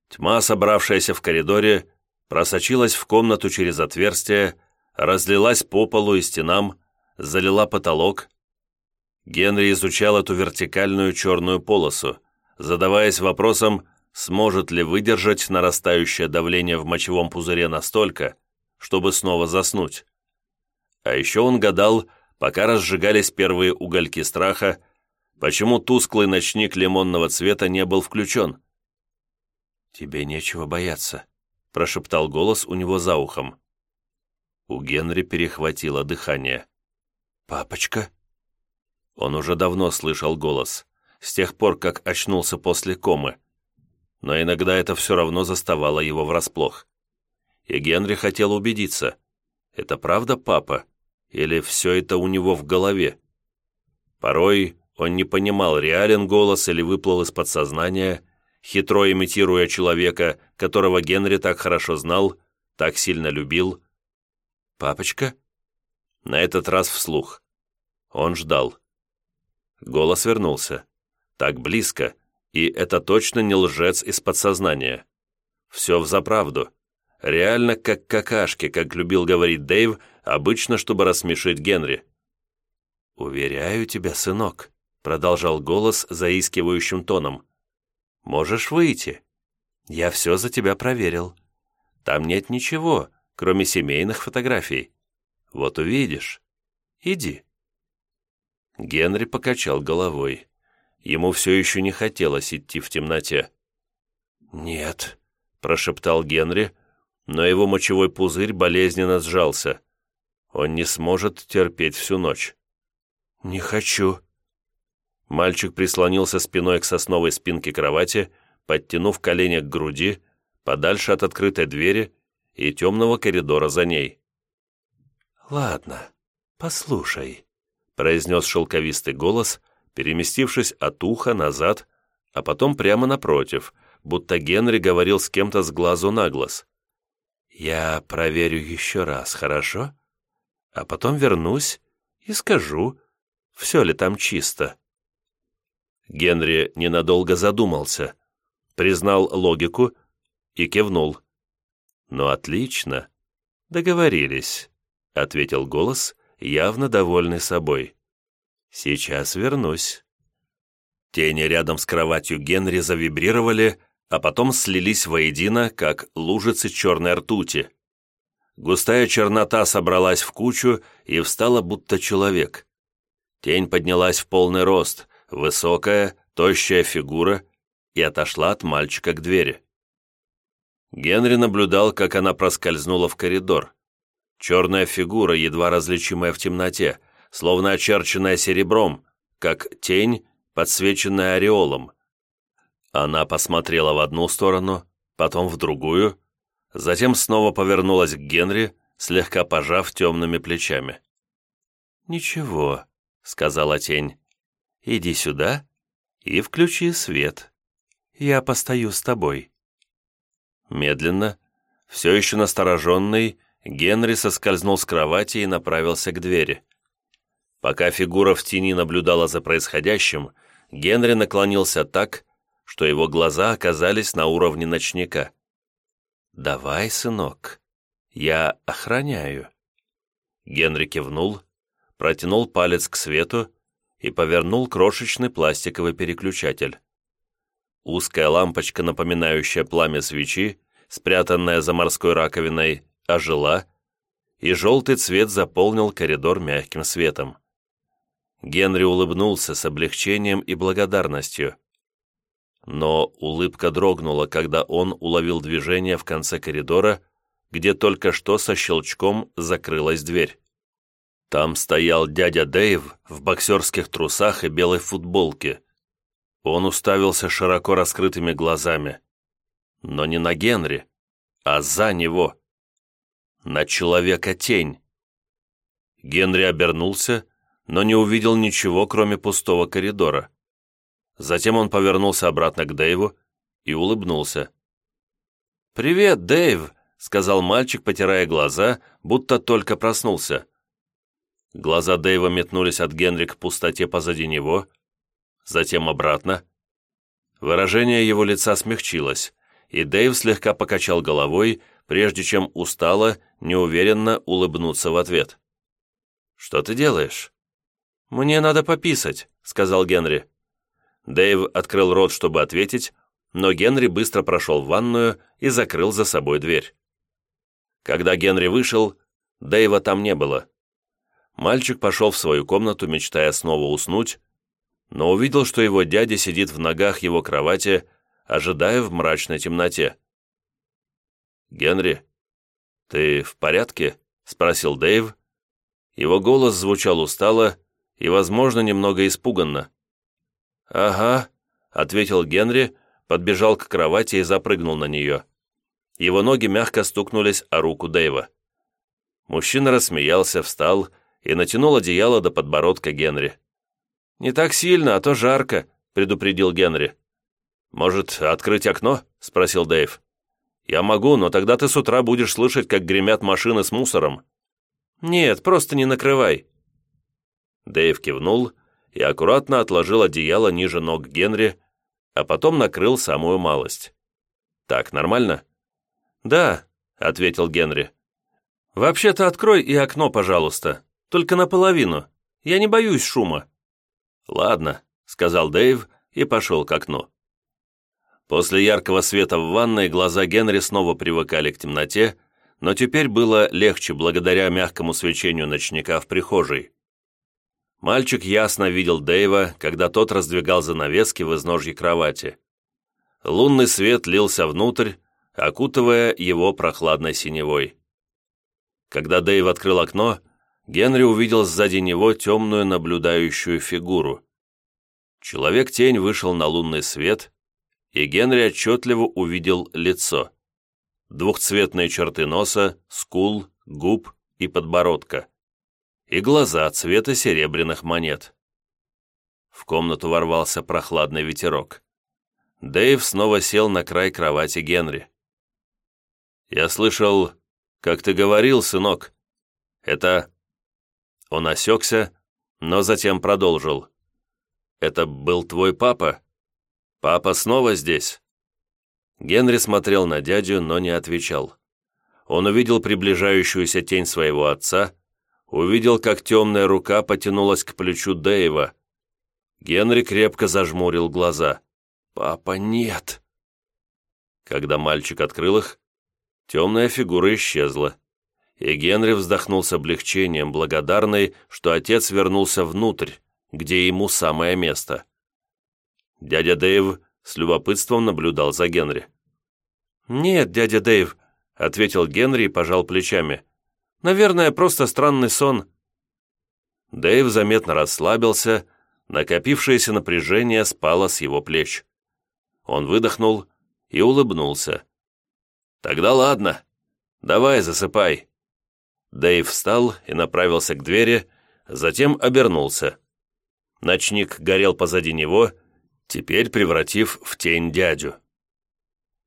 Тьма, собравшаяся в коридоре, просочилась в комнату через отверстие, разлилась по полу и стенам, залила потолок. Генри изучал эту вертикальную черную полосу, задаваясь вопросом, сможет ли выдержать нарастающее давление в мочевом пузыре настолько, чтобы снова заснуть. А еще он гадал, пока разжигались первые угольки страха, почему тусклый ночник лимонного цвета не был включен. «Тебе нечего бояться», — прошептал голос у него за ухом. У Генри перехватило дыхание. «Папочка?» Он уже давно слышал голос, с тех пор, как очнулся после комы. Но иногда это все равно заставало его врасплох. И Генри хотел убедиться, это правда папа или все это у него в голове? Порой он не понимал, реален голос или выплыл из подсознания, хитро имитируя человека, которого Генри так хорошо знал, так сильно любил. «Папочка?» На этот раз вслух. Он ждал. Голос вернулся. Так близко, и это точно не лжец из подсознания. Все взаправду. Реально как какашки, как любил говорить Дэйв, обычно, чтобы рассмешить Генри. «Уверяю тебя, сынок», — продолжал голос заискивающим тоном. «Можешь выйти. Я все за тебя проверил. Там нет ничего, кроме семейных фотографий. Вот увидишь. Иди». Генри покачал головой. Ему все еще не хотелось идти в темноте. «Нет», — прошептал Генри, но его мочевой пузырь болезненно сжался. Он не сможет терпеть всю ночь. «Не хочу». Мальчик прислонился спиной к сосновой спинке кровати, подтянув колени к груди, подальше от открытой двери и темного коридора за ней. «Ладно, послушай», — произнес шелковистый голос, переместившись от уха назад, а потом прямо напротив, будто Генри говорил с кем-то с глазу на глаз. «Я проверю еще раз, хорошо?» а потом вернусь и скажу, все ли там чисто». Генри ненадолго задумался, признал логику и кивнул. «Ну, отлично. Договорились», — ответил голос, явно довольный собой. «Сейчас вернусь». Тени рядом с кроватью Генри завибрировали, а потом слились воедино, как лужицы черной ртути. Густая чернота собралась в кучу и встала будто человек. Тень поднялась в полный рост, высокая, тощая фигура, и отошла от мальчика к двери. Генри наблюдал, как она проскользнула в коридор. Черная фигура, едва различимая в темноте, словно очерченная серебром, как тень, подсвеченная ореолом. Она посмотрела в одну сторону, потом в другую, затем снова повернулась к Генри, слегка пожав темными плечами. «Ничего», — сказала тень, — «иди сюда и включи свет. Я постою с тобой». Медленно, все еще настороженный, Генри соскользнул с кровати и направился к двери. Пока фигура в тени наблюдала за происходящим, Генри наклонился так, что его глаза оказались на уровне ночника. «Давай, сынок, я охраняю». Генри кивнул, протянул палец к свету и повернул крошечный пластиковый переключатель. Узкая лампочка, напоминающая пламя свечи, спрятанная за морской раковиной, ожила, и желтый цвет заполнил коридор мягким светом. Генри улыбнулся с облегчением и благодарностью но улыбка дрогнула, когда он уловил движение в конце коридора, где только что со щелчком закрылась дверь. Там стоял дядя Дэйв в боксерских трусах и белой футболке. Он уставился широко раскрытыми глазами. Но не на Генри, а за него. На человека-тень. Генри обернулся, но не увидел ничего, кроме пустого коридора. Затем он повернулся обратно к Дэйву и улыбнулся. «Привет, Дэйв!» — сказал мальчик, потирая глаза, будто только проснулся. Глаза Дэйва метнулись от Генри к пустоте позади него, затем обратно. Выражение его лица смягчилось, и Дэйв слегка покачал головой, прежде чем устало, неуверенно улыбнуться в ответ. «Что ты делаешь?» «Мне надо пописать», — сказал Генри. Дэйв открыл рот, чтобы ответить, но Генри быстро прошел в ванную и закрыл за собой дверь. Когда Генри вышел, Дэйва там не было. Мальчик пошел в свою комнату, мечтая снова уснуть, но увидел, что его дядя сидит в ногах его кровати, ожидая в мрачной темноте. «Генри, ты в порядке?» — спросил Дэйв. Его голос звучал устало и, возможно, немного испуганно. «Ага», — ответил Генри, подбежал к кровати и запрыгнул на нее. Его ноги мягко стукнулись о руку Дэйва. Мужчина рассмеялся, встал и натянул одеяло до подбородка Генри. «Не так сильно, а то жарко», — предупредил Генри. «Может, открыть окно?» — спросил Дэйв. «Я могу, но тогда ты с утра будешь слышать, как гремят машины с мусором». «Нет, просто не накрывай». Дэйв кивнул и аккуратно отложил одеяло ниже ног Генри, а потом накрыл самую малость. «Так, нормально?» «Да», — ответил Генри. «Вообще-то открой и окно, пожалуйста. Только наполовину. Я не боюсь шума». «Ладно», — сказал Дэйв и пошел к окну. После яркого света в ванной глаза Генри снова привыкали к темноте, но теперь было легче благодаря мягкому свечению ночника в прихожей. Мальчик ясно видел Дэйва, когда тот раздвигал занавески в изножье кровати. Лунный свет лился внутрь, окутывая его прохладной синевой. Когда Дэйв открыл окно, Генри увидел сзади него темную наблюдающую фигуру. Человек-тень вышел на лунный свет, и Генри отчетливо увидел лицо. Двухцветные черты носа, скул, губ и подбородка и глаза цвета серебряных монет. В комнату ворвался прохладный ветерок. Дэйв снова сел на край кровати Генри. «Я слышал, как ты говорил, сынок. Это...» Он осекся, но затем продолжил. «Это был твой папа? Папа снова здесь?» Генри смотрел на дядю, но не отвечал. Он увидел приближающуюся тень своего отца, увидел, как темная рука потянулась к плечу Дэйва. Генри крепко зажмурил глаза. «Папа, нет!» Когда мальчик открыл их, темная фигура исчезла, и Генри вздохнул с облегчением, благодарный, что отец вернулся внутрь, где ему самое место. Дядя Дэйв с любопытством наблюдал за Генри. «Нет, дядя Дэйв», — ответил Генри и пожал плечами. Наверное, просто странный сон». Дэйв заметно расслабился, накопившееся напряжение спало с его плеч. Он выдохнул и улыбнулся. «Тогда ладно. Давай, засыпай». Дэйв встал и направился к двери, затем обернулся. Ночник горел позади него, теперь превратив в тень дядю.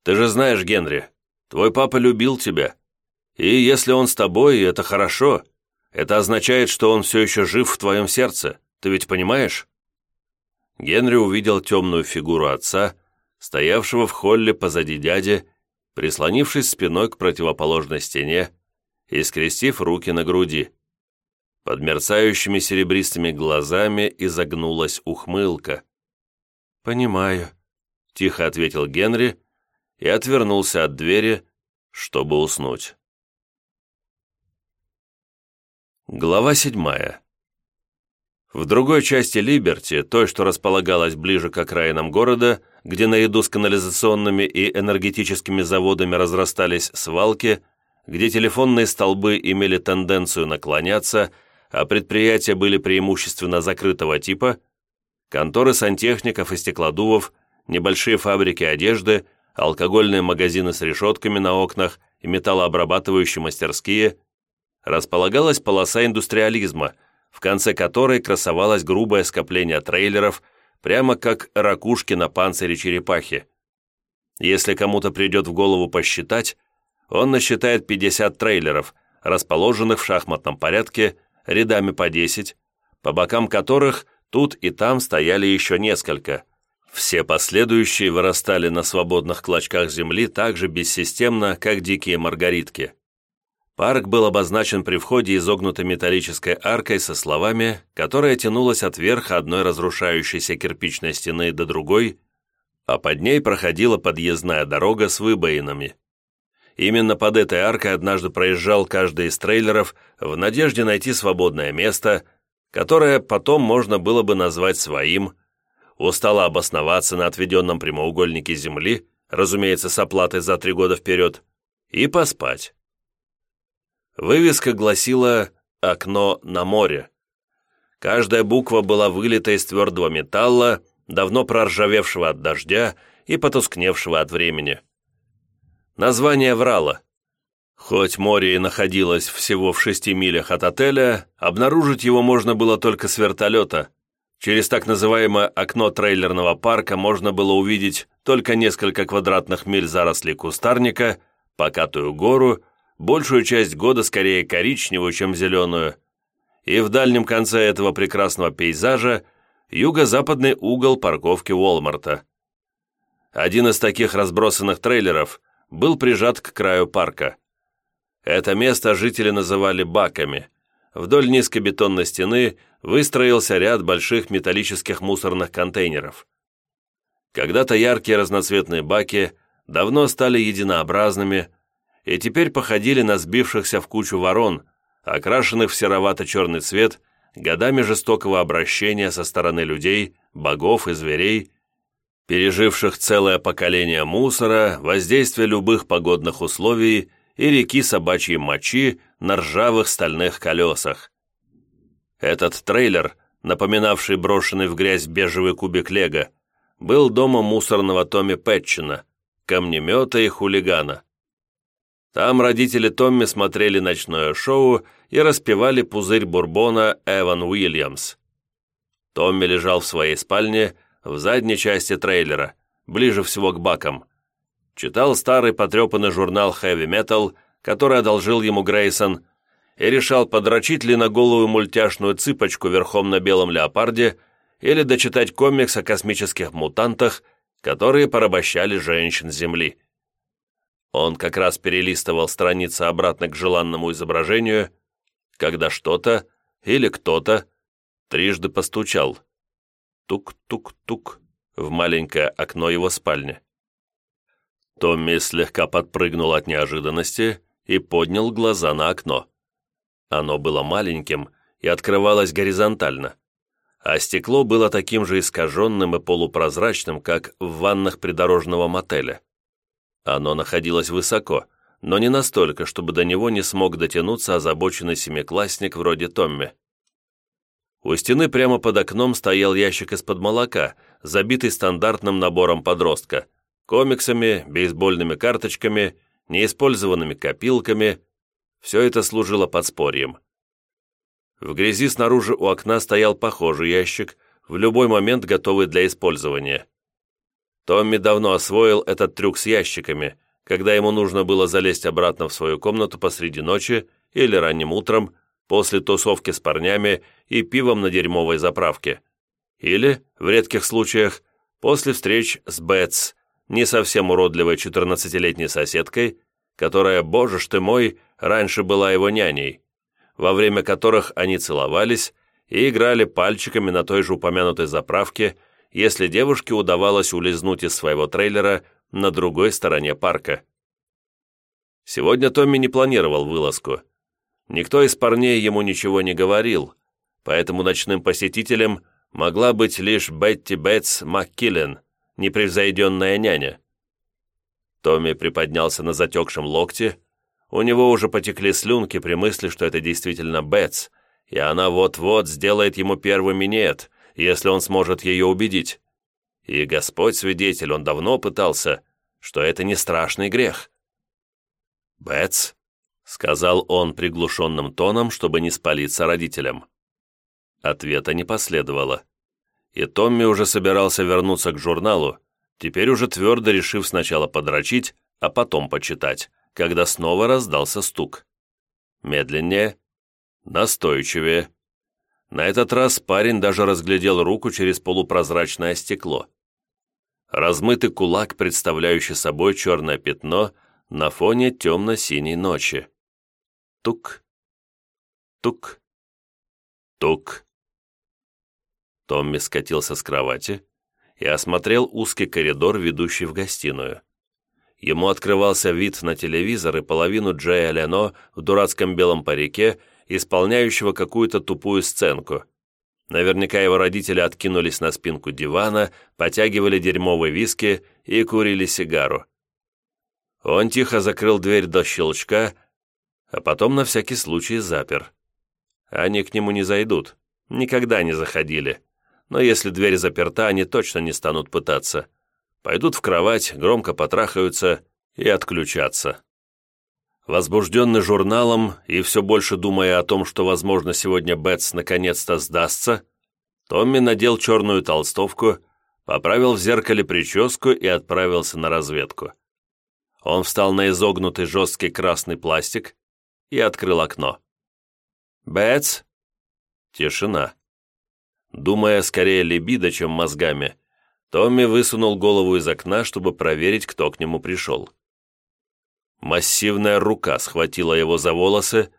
«Ты же знаешь, Генри, твой папа любил тебя. И если он с тобой, это хорошо. Это означает, что он все еще жив в твоем сердце. Ты ведь понимаешь?» Генри увидел темную фигуру отца, стоявшего в холле позади дяди, прислонившись спиной к противоположной стене и скрестив руки на груди. Под мерцающими серебристыми глазами изогнулась ухмылка. «Понимаю», — тихо ответил Генри и отвернулся от двери, чтобы уснуть. Глава седьмая. В другой части Либерти, той, что располагалась ближе к окраинам города, где наряду с канализационными и энергетическими заводами разрастались свалки, где телефонные столбы имели тенденцию наклоняться, а предприятия были преимущественно закрытого типа, конторы сантехников и стеклодувов, небольшие фабрики одежды, алкогольные магазины с решетками на окнах и металлообрабатывающие мастерские, располагалась полоса индустриализма, в конце которой красовалось грубое скопление трейлеров, прямо как ракушки на панцире черепахи. Если кому-то придет в голову посчитать, он насчитает 50 трейлеров, расположенных в шахматном порядке, рядами по 10, по бокам которых тут и там стояли еще несколько. Все последующие вырастали на свободных клочках земли так же бессистемно, как дикие маргаритки. Парк был обозначен при входе изогнутой металлической аркой со словами, которая тянулась от верха одной разрушающейся кирпичной стены до другой, а под ней проходила подъездная дорога с выбоинами. Именно под этой аркой однажды проезжал каждый из трейлеров в надежде найти свободное место, которое потом можно было бы назвать своим, устало обосноваться на отведенном прямоугольнике земли, разумеется, с оплатой за три года вперед, и поспать. Вывеска гласила «Окно на море». Каждая буква была вылита из твердого металла, давно проржавевшего от дождя и потускневшего от времени. Название врало. Хоть море и находилось всего в шести милях от отеля, обнаружить его можно было только с вертолета. Через так называемое окно трейлерного парка можно было увидеть только несколько квадратных миль зарослей кустарника, покатую гору, большую часть года скорее коричневую, чем зеленую, и в дальнем конце этого прекрасного пейзажа юго-западный угол парковки Уолмарта. Один из таких разбросанных трейлеров был прижат к краю парка. Это место жители называли баками. Вдоль низкой бетонной стены выстроился ряд больших металлических мусорных контейнеров. Когда-то яркие разноцветные баки давно стали единообразными и теперь походили на сбившихся в кучу ворон, окрашенных в серовато-черный цвет годами жестокого обращения со стороны людей, богов и зверей, переживших целое поколение мусора, воздействие любых погодных условий и реки собачьей мочи на ржавых стальных колесах. Этот трейлер, напоминавший брошенный в грязь бежевый кубик лего, был домом мусорного Томми Пэтчина, камнемета и хулигана. Там родители Томми смотрели ночное шоу и распевали пузырь бурбона Эван Уильямс. Томми лежал в своей спальне, в задней части трейлера, ближе всего к бакам. Читал старый потрепанный журнал Heavy Metal, который одолжил ему Грейсон, и решал, подрочить ли на голую мультяшную цыпочку верхом на белом леопарде или дочитать комикс о космических мутантах, которые порабощали женщин Земли. Он как раз перелистывал страницы обратно к желанному изображению, когда что-то или кто-то трижды постучал. Тук-тук-тук в маленькое окно его спальни. Томми слегка подпрыгнул от неожиданности и поднял глаза на окно. Оно было маленьким и открывалось горизонтально, а стекло было таким же искаженным и полупрозрачным, как в ваннах придорожного мотеля. Оно находилось высоко, но не настолько, чтобы до него не смог дотянуться озабоченный семиклассник вроде Томми. У стены прямо под окном стоял ящик из-под молока, забитый стандартным набором подростка, комиксами, бейсбольными карточками, неиспользованными копилками. Все это служило подспорьем. В грязи снаружи у окна стоял похожий ящик, в любой момент готовый для использования. Томми давно освоил этот трюк с ящиками, когда ему нужно было залезть обратно в свою комнату посреди ночи или ранним утром, после тусовки с парнями и пивом на дерьмовой заправке. Или, в редких случаях, после встреч с Бетс, не совсем уродливой 14-летней соседкой, которая, боже ж ты мой, раньше была его няней, во время которых они целовались и играли пальчиками на той же упомянутой заправке, если девушке удавалось улизнуть из своего трейлера на другой стороне парка. Сегодня Томми не планировал вылазку. Никто из парней ему ничего не говорил, поэтому ночным посетителем могла быть лишь Бетти Бетс МакКиллен, непревзойденная няня. Томми приподнялся на затекшем локте, у него уже потекли слюнки при мысли, что это действительно Бетс, и она вот-вот сделает ему первый минет, если он сможет ее убедить. И Господь свидетель, он давно пытался, что это не страшный грех. «Бетс», — сказал он приглушенным тоном, чтобы не спалиться родителям. Ответа не последовало. И Томми уже собирался вернуться к журналу, теперь уже твердо решив сначала подрочить, а потом почитать, когда снова раздался стук. Медленнее, настойчивее. На этот раз парень даже разглядел руку через полупрозрачное стекло. Размытый кулак, представляющий собой черное пятно на фоне темно-синей ночи. Тук, тук, тук. Томми скатился с кровати и осмотрел узкий коридор, ведущий в гостиную. Ему открывался вид на телевизор и половину Джея Лено в дурацком белом парике, исполняющего какую-то тупую сценку. Наверняка его родители откинулись на спинку дивана, потягивали дерьмовые виски и курили сигару. Он тихо закрыл дверь до щелчка, а потом на всякий случай запер. Они к нему не зайдут, никогда не заходили. Но если дверь заперта, они точно не станут пытаться пойдут в кровать, громко потрахаются и отключатся. Возбужденный журналом и все больше думая о том, что, возможно, сегодня Бетс наконец-то сдастся, Томми надел черную толстовку, поправил в зеркале прическу и отправился на разведку. Он встал на изогнутый жесткий красный пластик и открыл окно. «Бетс?» Тишина. Думая скорее либидо, чем мозгами, Томми высунул голову из окна, чтобы проверить, кто к нему пришел. Массивная рука схватила его за волосы,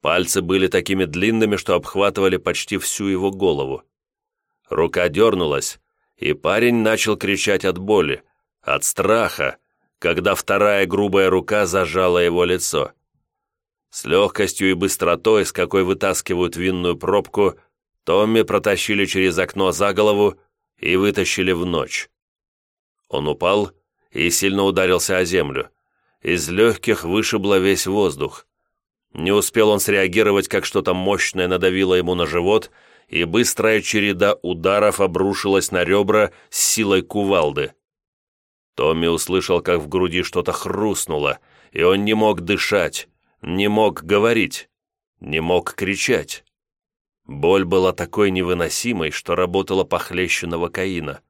пальцы были такими длинными, что обхватывали почти всю его голову. Рука дернулась, и парень начал кричать от боли, от страха, когда вторая грубая рука зажала его лицо. С легкостью и быстротой, с какой вытаскивают винную пробку, Томми протащили через окно за голову и вытащили в ночь. Он упал и сильно ударился о землю. Из легких вышибло весь воздух. Не успел он среагировать, как что-то мощное надавило ему на живот, и быстрая череда ударов обрушилась на ребра с силой кувалды. Томми услышал, как в груди что-то хрустнуло, и он не мог дышать, не мог говорить, не мог кричать. Боль была такой невыносимой, что работала похлеще новокаина.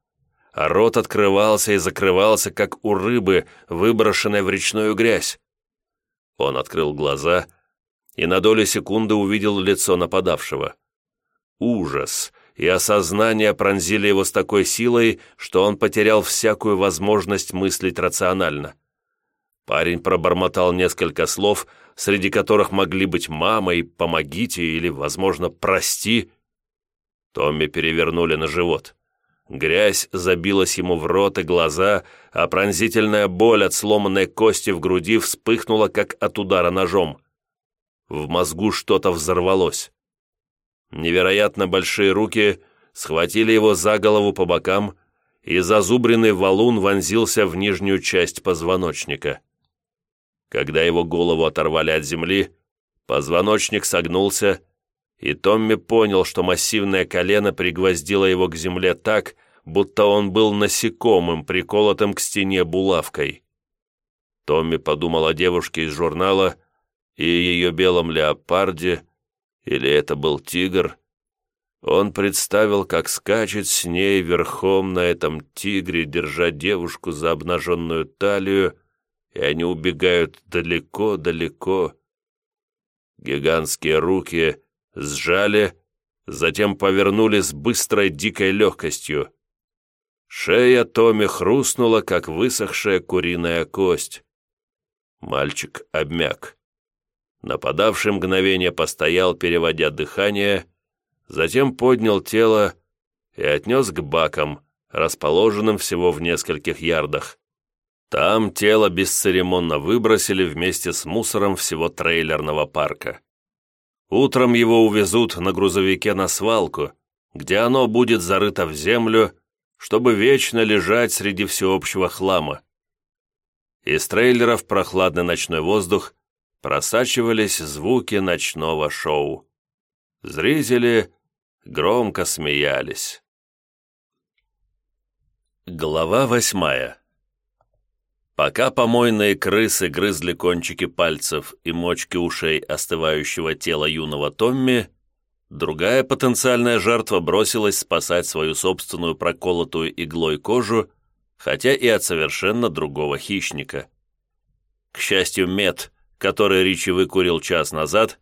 А рот открывался и закрывался, как у рыбы, выброшенной в речную грязь. Он открыл глаза и на долю секунды увидел лицо нападавшего. Ужас и осознание пронзили его с такой силой, что он потерял всякую возможность мыслить рационально. Парень пробормотал несколько слов, среди которых могли быть «мама» и «помогите» или, возможно, «прости». Томми перевернули на живот. Грязь забилась ему в рот и глаза, а пронзительная боль от сломанной кости в груди вспыхнула, как от удара ножом. В мозгу что-то взорвалось. Невероятно большие руки схватили его за голову по бокам, и зазубренный валун вонзился в нижнюю часть позвоночника. Когда его голову оторвали от земли, позвоночник согнулся, и Томми понял, что массивное колено пригвоздило его к земле так, будто он был насекомым, приколотым к стене булавкой. Томми подумал о девушке из журнала и ее белом леопарде, или это был тигр. Он представил, как скачет с ней верхом на этом тигре, держа девушку за обнаженную талию, и они убегают далеко-далеко. Гигантские руки сжали, затем повернули с быстрой дикой легкостью. Шея Томи хрустнула, как высохшая куриная кость. Мальчик обмяк. Нападавший мгновение постоял, переводя дыхание, затем поднял тело и отнес к бакам, расположенным всего в нескольких ярдах. Там тело бесцеремонно выбросили вместе с мусором всего трейлерного парка. Утром его увезут на грузовике на свалку, где оно будет зарыто в землю, чтобы вечно лежать среди всеобщего хлама. Из трейлеров прохладный ночной воздух просачивались звуки ночного шоу. Зрители громко смеялись. Глава восьмая Пока помойные крысы грызли кончики пальцев и мочки ушей остывающего тела юного Томми, другая потенциальная жертва бросилась спасать свою собственную проколотую иглой кожу, хотя и от совершенно другого хищника. К счастью, мед, который Ричи выкурил час назад,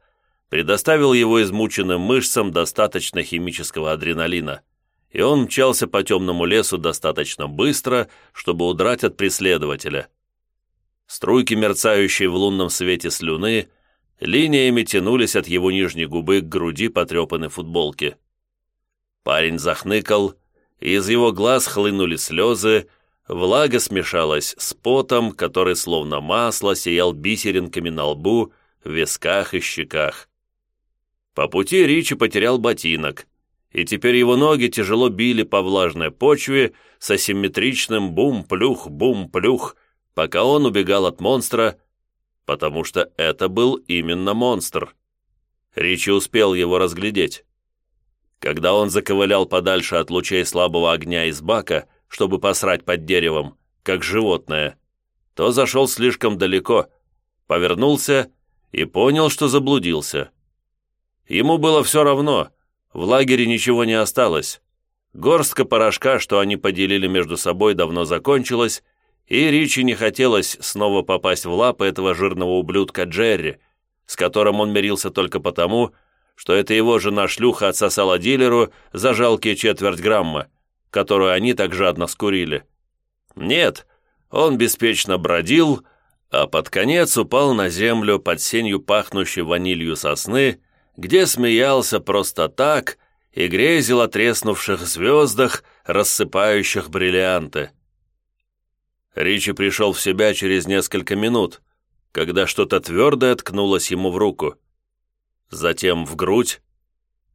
предоставил его измученным мышцам достаточно химического адреналина – и он мчался по темному лесу достаточно быстро, чтобы удрать от преследователя. Струйки, мерцающие в лунном свете слюны, линиями тянулись от его нижней губы к груди потрепанной футболки. Парень захныкал, и из его глаз хлынули слезы, влага смешалась с потом, который словно масло сиял бисеринками на лбу, висках и щеках. По пути Ричи потерял ботинок, и теперь его ноги тяжело били по влажной почве с асимметричным бум-плюх-бум-плюх, пока он убегал от монстра, потому что это был именно монстр. Ричи успел его разглядеть. Когда он заковылял подальше от лучей слабого огня из бака, чтобы посрать под деревом, как животное, то зашел слишком далеко, повернулся и понял, что заблудился. Ему было все равно, в лагере ничего не осталось. Горстка порошка, что они поделили между собой, давно закончилась, и Ричи не хотелось снова попасть в лапы этого жирного ублюдка Джерри, с которым он мирился только потому, что это его жена-шлюха отсосала дилеру за жалкие четверть грамма, которую они так жадно скурили. Нет, он беспечно бродил, а под конец упал на землю под сенью пахнущей ванилью сосны где смеялся просто так и грезил о треснувших звездах, рассыпающих бриллианты. Ричи пришел в себя через несколько минут, когда что-то твердое ткнулось ему в руку. Затем в грудь,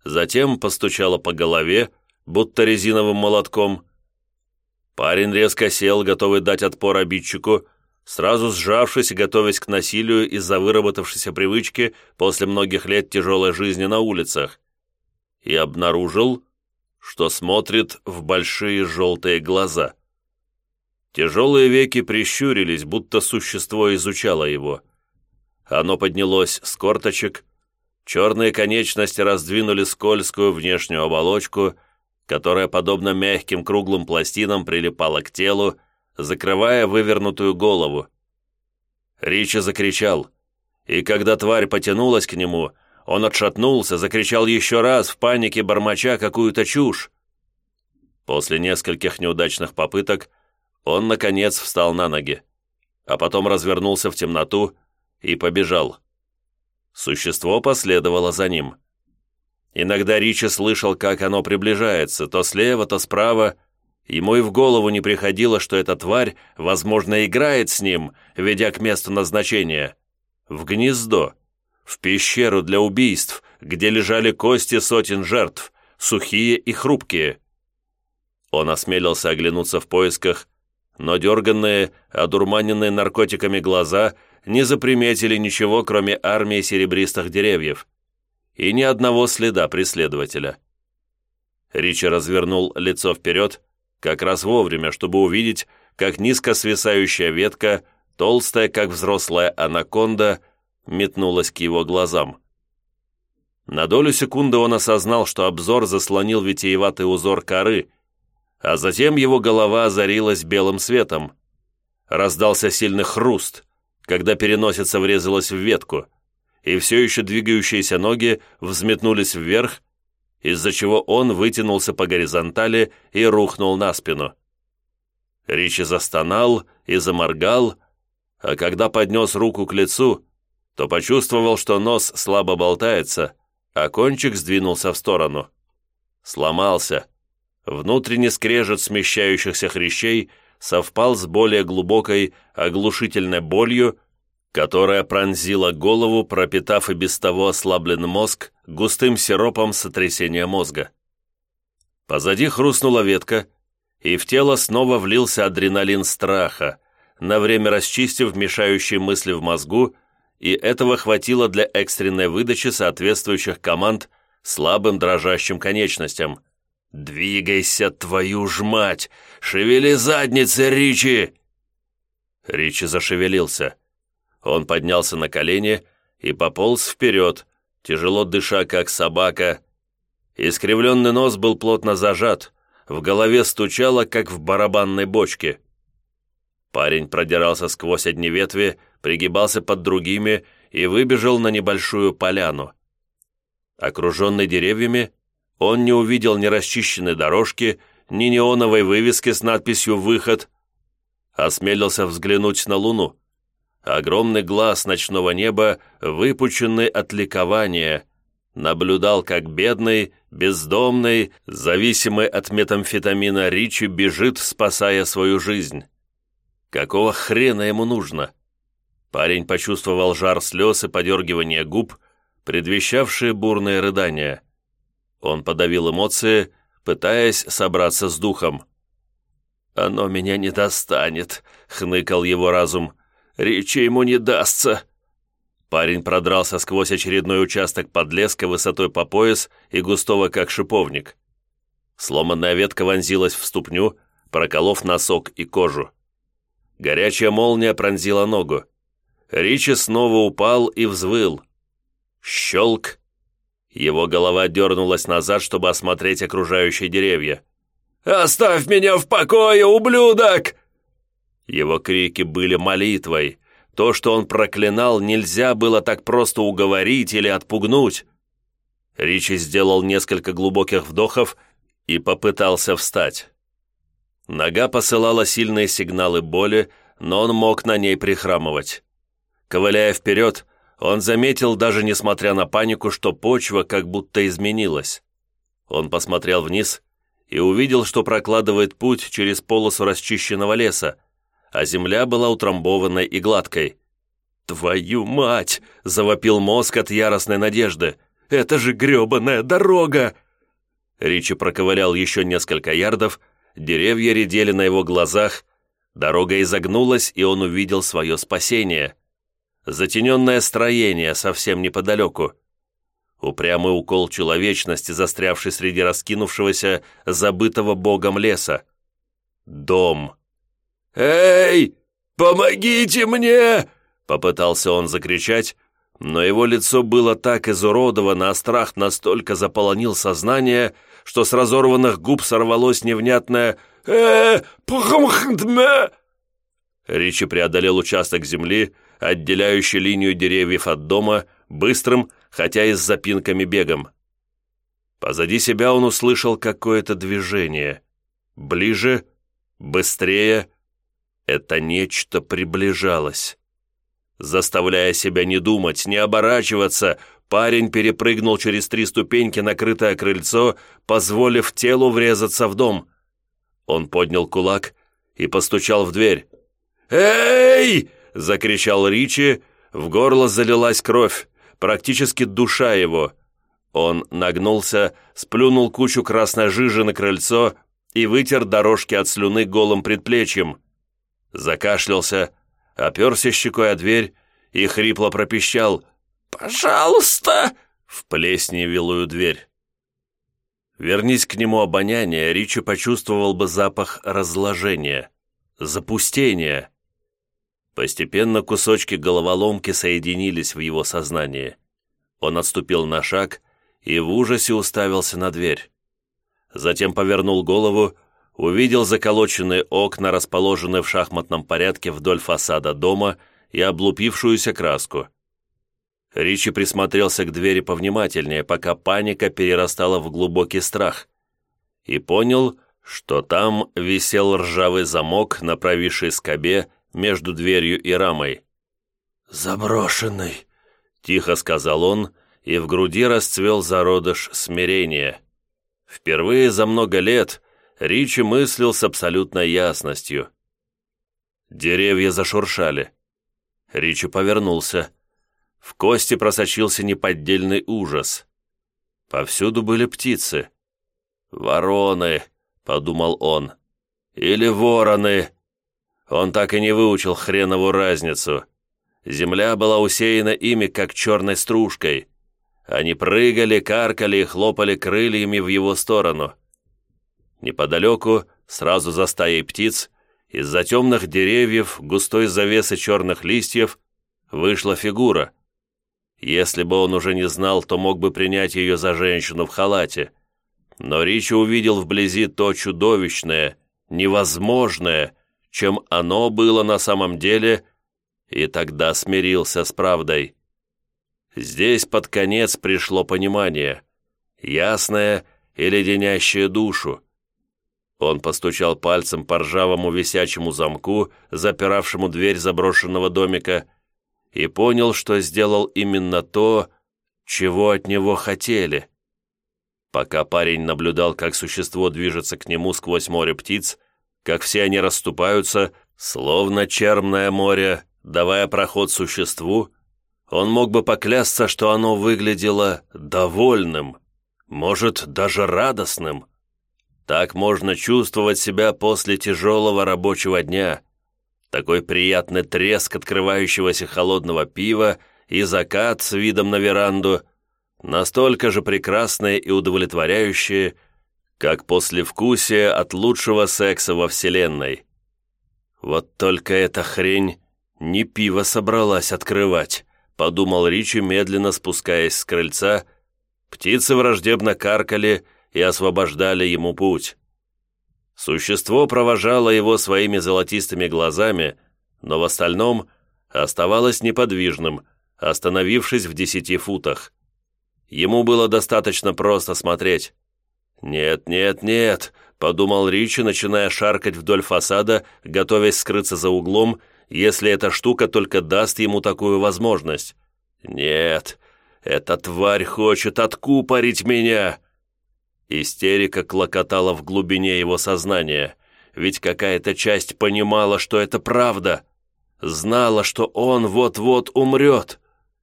затем постучало по голове, будто резиновым молотком. Парень резко сел, готовый дать отпор обидчику, сразу сжавшись и готовясь к насилию из-за выработавшейся привычки после многих лет тяжелой жизни на улицах, и обнаружил, что смотрит в большие желтые глаза. Тяжелые веки прищурились, будто существо изучало его. Оно поднялось с корточек, черные конечности раздвинули скользкую внешнюю оболочку, которая, подобно мягким круглым пластинам, прилипала к телу, закрывая вывернутую голову. Ричи закричал, и когда тварь потянулась к нему, он отшатнулся, закричал еще раз в панике, бормоча какую-то чушь. После нескольких неудачных попыток он, наконец, встал на ноги, а потом развернулся в темноту и побежал. Существо последовало за ним. Иногда Ричи слышал, как оно приближается, то слева, то справа, Ему и в голову не приходило, что эта тварь, возможно, играет с ним, ведя к месту назначения. В гнездо, в пещеру для убийств, где лежали кости сотен жертв, сухие и хрупкие. Он осмелился оглянуться в поисках, но дерганные, одурманенные наркотиками глаза не заприметили ничего, кроме армии серебристых деревьев и ни одного следа преследователя. Ричи развернул лицо вперед, как раз вовремя, чтобы увидеть, как низко свисающая ветка, толстая, как взрослая анаконда, метнулась к его глазам. На долю секунды он осознал, что обзор заслонил витиеватый узор коры, а затем его голова озарилась белым светом. Раздался сильный хруст, когда переносица врезалась в ветку, и все еще двигающиеся ноги взметнулись вверх, из-за чего он вытянулся по горизонтали и рухнул на спину. Ричи застонал и заморгал, а когда поднес руку к лицу, то почувствовал, что нос слабо болтается, а кончик сдвинулся в сторону. Сломался. Внутренний скрежет смещающихся хрящей совпал с более глубокой оглушительной болью, которая пронзила голову, пропитав и без того ослабленный мозг густым сиропом сотрясения мозга. Позади хрустнула ветка, и в тело снова влился адреналин страха, на время расчистив мешающие мысли в мозгу, и этого хватило для экстренной выдачи соответствующих команд слабым дрожащим конечностям. «Двигайся, твою ж мать! Шевели задницы, Ричи!» Ричи зашевелился. Он поднялся на колени и пополз вперед, тяжело дыша, как собака. Искривленный нос был плотно зажат, в голове стучало, как в барабанной бочке. Парень продирался сквозь одни ветви, пригибался под другими и выбежал на небольшую поляну. Окруженный деревьями, он не увидел ни расчищенной дорожки, ни неоновой вывески с надписью «Выход». Осмелился взглянуть на луну. Огромный глаз ночного неба, выпученный от ликования, наблюдал, как бедный, бездомный, зависимый от метамфетамина Ричи бежит, спасая свою жизнь. Какого хрена ему нужно? Парень почувствовал жар слез и подергивание губ, предвещавшие бурные рыдания. Он подавил эмоции, пытаясь собраться с духом. «Оно меня не достанет», — хныкал его разум. «Речи ему не дастся». Парень продрался сквозь очередной участок подлеска высотой по пояс и густого, как шиповник. Сломанная ветка вонзилась в ступню, проколов носок и кожу. Горячая молния пронзила ногу. Ричи снова упал и взвыл. Щелк. Его голова дернулась назад, чтобы осмотреть окружающие деревья. «Оставь меня в покое, ублюдок!» Его крики были молитвой. То, что он проклинал, нельзя было так просто уговорить или отпугнуть. Ричи сделал несколько глубоких вдохов и попытался встать. Нога посылала сильные сигналы боли, но он мог на ней прихрамывать. Ковыляя вперед, он заметил, даже несмотря на панику, что почва как будто изменилась. Он посмотрел вниз и увидел, что прокладывает путь через полосу расчищенного леса, а земля была утрамбованной и гладкой. «Твою мать!» — завопил мозг от яростной надежды. «Это же гребаная дорога!» Ричи проковылял еще несколько ярдов, деревья редели на его глазах, дорога изогнулась, и он увидел свое спасение — затененное строение совсем неподалеку. Упрямый укол человечности, застрявший среди раскинувшегося, забытого богом леса. Дом. «Эй, помогите мне!» Попытался он закричать, но его лицо было так изуродовано, а страх настолько заполонил сознание, что с разорванных губ сорвалось невнятное э пхмхдме Ричи преодолел участок земли, отделяющий линию деревьев от дома, быстрым, хотя и с запинками бегом. Позади себя он услышал какое-то движение. Ближе, быстрее. Это нечто приближалось. Заставляя себя не думать, не оборачиваться, парень перепрыгнул через три ступеньки накрытое крыльцо, позволив телу врезаться в дом. Он поднял кулак и постучал в дверь. «Эй!» — закричал Ричи, в горло залилась кровь, практически душа его. Он нагнулся, сплюнул кучу красной жижи на крыльцо и вытер дорожки от слюны голым предплечьем. Закашлялся, оперся щекой о дверь и хрипло пропищал «Пожалуйста!» в плесневелую дверь. Вернись к нему обоняние, Ричи почувствовал бы запах разложения, запустения. Постепенно кусочки головоломки соединились в его сознании. Он отступил на шаг и в ужасе уставился на дверь. Затем повернул голову, увидел заколоченные окна, расположенные в шахматном порядке вдоль фасада дома и облупившуюся краску. Ричи присмотрелся к двери повнимательнее, пока паника перерастала в глубокий страх, и понял, что там висел ржавый замок на провисшей скобе между дверью и рамой. «Заброшенный», — тихо сказал он, и в груди расцвел зародыш смирения. Впервые за много лет Ричи мыслил с абсолютной ясностью. Деревья зашуршали. Ричи повернулся. В кости просочился неподдельный ужас. Повсюду были птицы. «Вороны», — подумал он, — «или вороны». Он так и не выучил хренову разницу. Земля была усеяна ими, как черной стружкой. Они прыгали, каркали и хлопали крыльями в его сторону. Неподалеку, сразу за стаей птиц, из-за темных деревьев, густой завесы черных листьев, вышла фигура. Если бы он уже не знал, то мог бы принять ее за женщину в халате. Но Ричи увидел вблизи то чудовищное, невозможное, чем оно было на самом деле, и тогда смирился с правдой. Здесь под конец пришло понимание, ясное и леденящее душу. Он постучал пальцем по ржавому висячему замку, запиравшему дверь заброшенного домика, и понял, что сделал именно то, чего от него хотели. Пока парень наблюдал, как существо движется к нему сквозь море птиц, как все они расступаются, словно черное море, давая проход существу, он мог бы поклясться, что оно выглядело довольным, может, даже радостным. Так можно чувствовать себя после тяжелого рабочего дня. Такой приятный треск открывающегося холодного пива и закат с видом на веранду, настолько же прекрасные и удовлетворяющие, как послевкусие от лучшего секса во Вселенной. Вот только эта хрень не пиво собралась открывать, подумал Ричи, медленно спускаясь с крыльца. Птицы враждебно каркали и освобождали ему путь. Существо провожало его своими золотистыми глазами, но в остальном оставалось неподвижным, остановившись в десяти футах. Ему было достаточно просто смотреть. «Нет, нет, нет», — подумал Ричи, начиная шаркать вдоль фасада, готовясь скрыться за углом, если эта штука только даст ему такую возможность. «Нет, эта тварь хочет откупорить меня!» Истерика клокотала в глубине его сознания, ведь какая-то часть понимала, что это правда, знала, что он вот-вот умрет.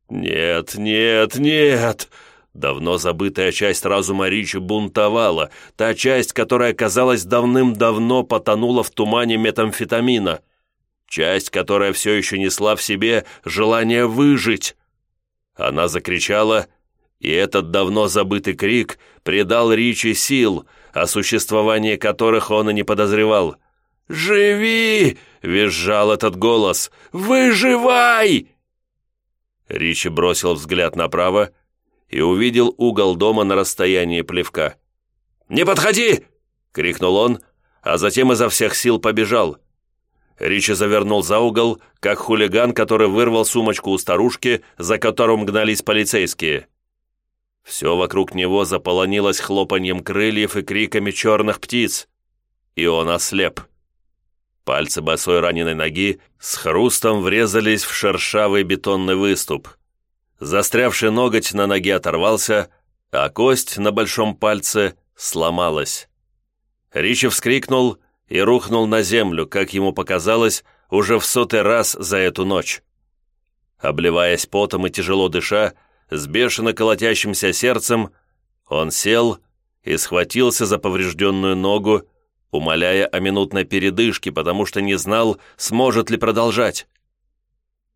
«Нет, нет, нет!» Давно забытая часть разума Ричи бунтовала, та часть, которая, казалось, давным-давно потонула в тумане метамфетамина, часть, которая все еще несла в себе желание выжить. Она закричала, и этот давно забытый крик придал Ричи сил, о существовании которых он и не подозревал. «Живи!» — визжал этот голос. «Выживай!» Ричи бросил взгляд направо, и увидел угол дома на расстоянии плевка. «Не подходи!» — крикнул он, а затем изо всех сил побежал. Ричи завернул за угол, как хулиган, который вырвал сумочку у старушки, за которым гнались полицейские. Все вокруг него заполонилось хлопаньем крыльев и криками черных птиц, и он ослеп. Пальцы босой раненой ноги с хрустом врезались в шершавый бетонный выступ. Застрявший ноготь на ноге оторвался, а кость на большом пальце сломалась. Ричи вскрикнул и рухнул на землю, как ему показалось, уже в сотый раз за эту ночь. Обливаясь потом и тяжело дыша, с бешено колотящимся сердцем, он сел и схватился за поврежденную ногу, умоляя о минутной передышке, потому что не знал, сможет ли продолжать.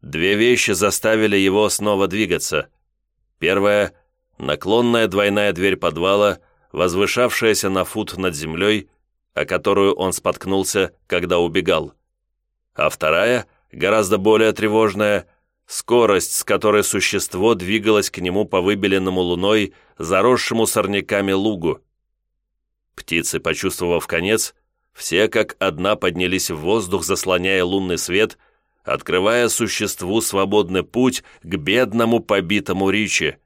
Две вещи заставили его снова двигаться. Первая — наклонная двойная дверь подвала, возвышавшаяся на фут над землей, о которую он споткнулся, когда убегал. А вторая, гораздо более тревожная, скорость, с которой существо двигалось к нему по выбеленному луной, заросшему сорняками лугу. Птицы, почувствовав конец, все как одна поднялись в воздух, заслоняя лунный свет — открывая существу свободный путь к бедному побитому Ричи.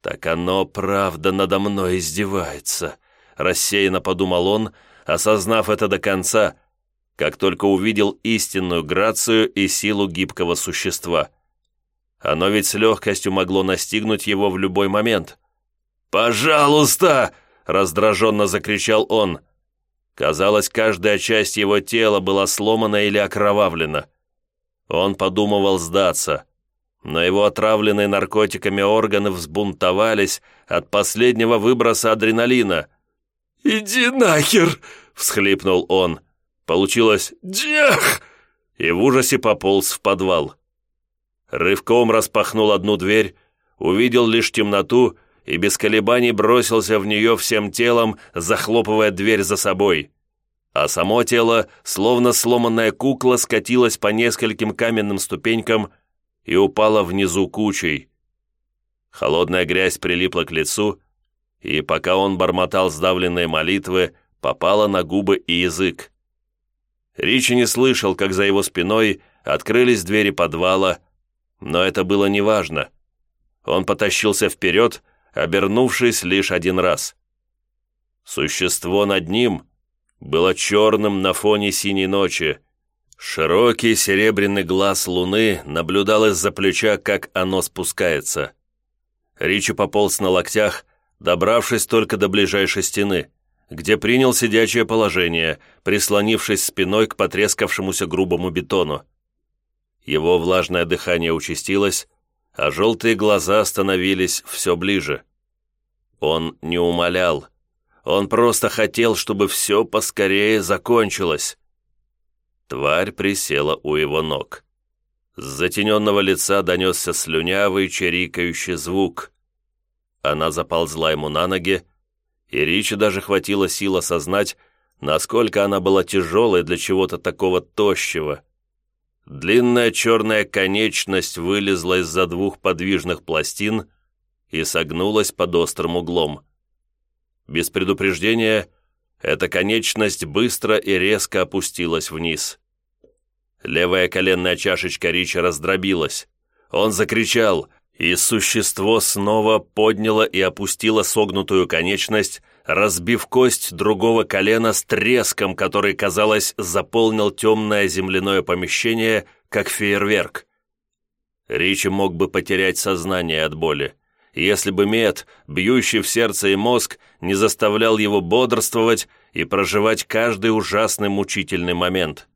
«Так оно, правда, надо мной издевается», — рассеянно подумал он, осознав это до конца, как только увидел истинную грацию и силу гибкого существа. Оно ведь с легкостью могло настигнуть его в любой момент. «Пожалуйста!» — раздраженно закричал он. Казалось, каждая часть его тела была сломана или окровавлена. Он подумывал сдаться, но его отравленные наркотиками органы взбунтовались от последнего выброса адреналина. «Иди нахер!» — всхлипнул он. Получилось «Дях!» и в ужасе пополз в подвал. Рывком распахнул одну дверь, увидел лишь темноту и без колебаний бросился в нее всем телом, захлопывая дверь за собой. А само тело, словно сломанная кукла, скатилось по нескольким каменным ступенькам и упало внизу кучей. Холодная грязь прилипла к лицу, и пока он бормотал сдавленные молитвы, попала на губы и язык. Ричи не слышал, как за его спиной открылись двери подвала, но это было неважно. Он потащился вперед, обернувшись лишь один раз. Существо над ним было черным на фоне синей ночи. Широкий серебряный глаз луны наблюдал из-за плеча, как оно спускается. Ричи пополз на локтях, добравшись только до ближайшей стены, где принял сидячее положение, прислонившись спиной к потрескавшемуся грубому бетону. Его влажное дыхание участилось, а желтые глаза становились все ближе. Он не умолял. Он просто хотел, чтобы все поскорее закончилось. Тварь присела у его ног. С затененного лица донесся слюнявый, чирикающий звук. Она заползла ему на ноги, и Ричи даже хватило сил осознать, насколько она была тяжелой для чего-то такого тощего. Длинная черная конечность вылезла из-за двух подвижных пластин и согнулась под острым углом. Без предупреждения эта конечность быстро и резко опустилась вниз. Левая коленная чашечка Рича раздробилась. Он закричал, и существо снова подняло и опустило согнутую конечность, разбив кость другого колена с треском, который, казалось, заполнил темное земляное помещение, как фейерверк. Ричи мог бы потерять сознание от боли, если бы мед, бьющий в сердце и мозг, не заставлял его бодрствовать и проживать каждый ужасный мучительный момент.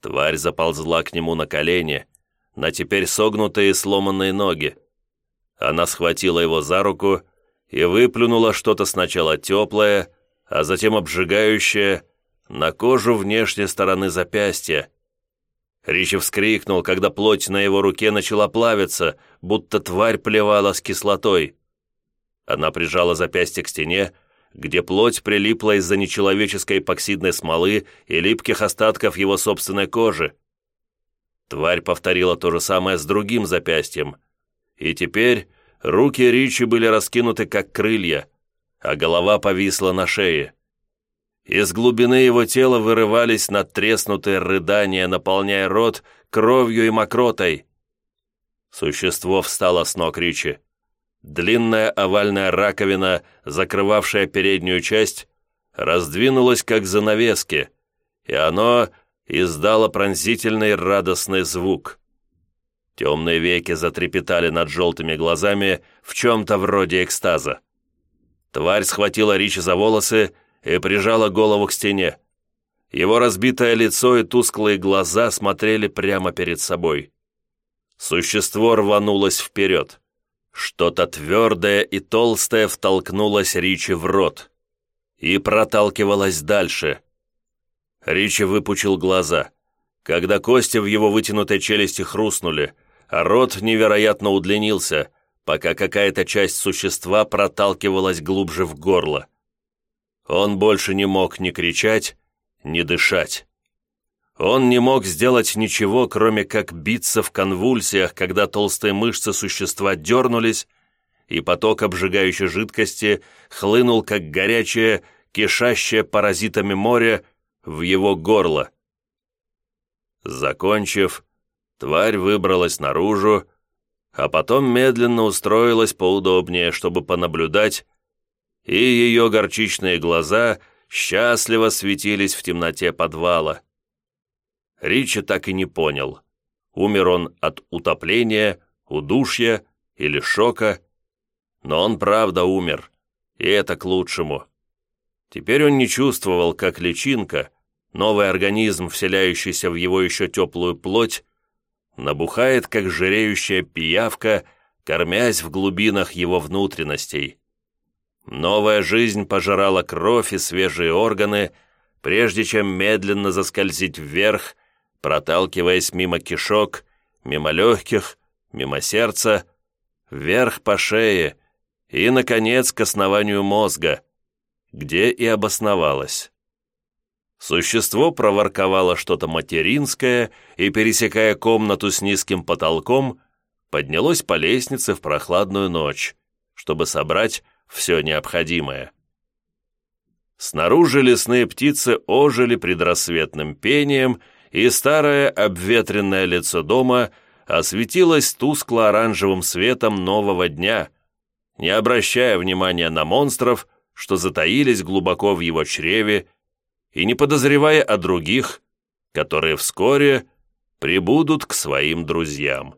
Тварь заползла к нему на колени, на теперь согнутые и сломанные ноги. Она схватила его за руку и выплюнула что-то сначала теплое, а затем обжигающее, на кожу внешней стороны запястья. Ричи вскрикнул, когда плоть на его руке начала плавиться, будто тварь плевала с кислотой. Она прижала запястье к стене, где плоть прилипла из-за нечеловеческой эпоксидной смолы и липких остатков его собственной кожи. Тварь повторила то же самое с другим запястьем. И теперь руки Ричи были раскинуты, как крылья, а голова повисла на шее. Из глубины его тела вырывались надтреснутые рыдания, наполняя рот кровью и мокротой. Существо встало с ног Ричи. Длинная овальная раковина, закрывавшая переднюю часть, раздвинулась как занавески, и оно издало пронзительный радостный звук. Темные веки затрепетали над желтыми глазами в чем-то вроде экстаза. Тварь схватила Ричи за волосы и прижала голову к стене. Его разбитое лицо и тусклые глаза смотрели прямо перед собой. Существо рванулось вперед. Что-то твердое и толстое втолкнулось Ричи в рот и проталкивалось дальше. Ричи выпучил глаза. Когда кости в его вытянутой челюсти хрустнули, а рот невероятно удлинился, пока какая-то часть существа проталкивалась глубже в горло. Он больше не мог ни кричать, ни дышать. Он не мог сделать ничего, кроме как биться в конвульсиях, когда толстые мышцы существа дернулись, и поток обжигающей жидкости хлынул, как горячее, кишащее паразитами море, в его горло. Закончив, тварь выбралась наружу, а потом медленно устроилась поудобнее, чтобы понаблюдать, и ее горчичные глаза счастливо светились в темноте подвала. Ричи так и не понял, умер он от утопления, удушья или шока, но он правда умер, и это к лучшему. Теперь он не чувствовал, как личинка, новый организм, вселяющийся в его еще теплую плоть, набухает, как жиреющая пиявка, кормясь в глубинах его внутренностей. Новая жизнь пожирала кровь и свежие органы, прежде чем медленно заскользить вверх проталкиваясь мимо кишок, мимо легких, мимо сердца, вверх по шее и, наконец, к основанию мозга, где и обосновалось. Существо проворковало что-то материнское и, пересекая комнату с низким потолком, поднялось по лестнице в прохладную ночь, чтобы собрать все необходимое. Снаружи лесные птицы ожили предрассветным пением, и старое обветренное лицо дома осветилось тускло-оранжевым светом нового дня, не обращая внимания на монстров, что затаились глубоко в его чреве, и не подозревая о других, которые вскоре прибудут к своим друзьям.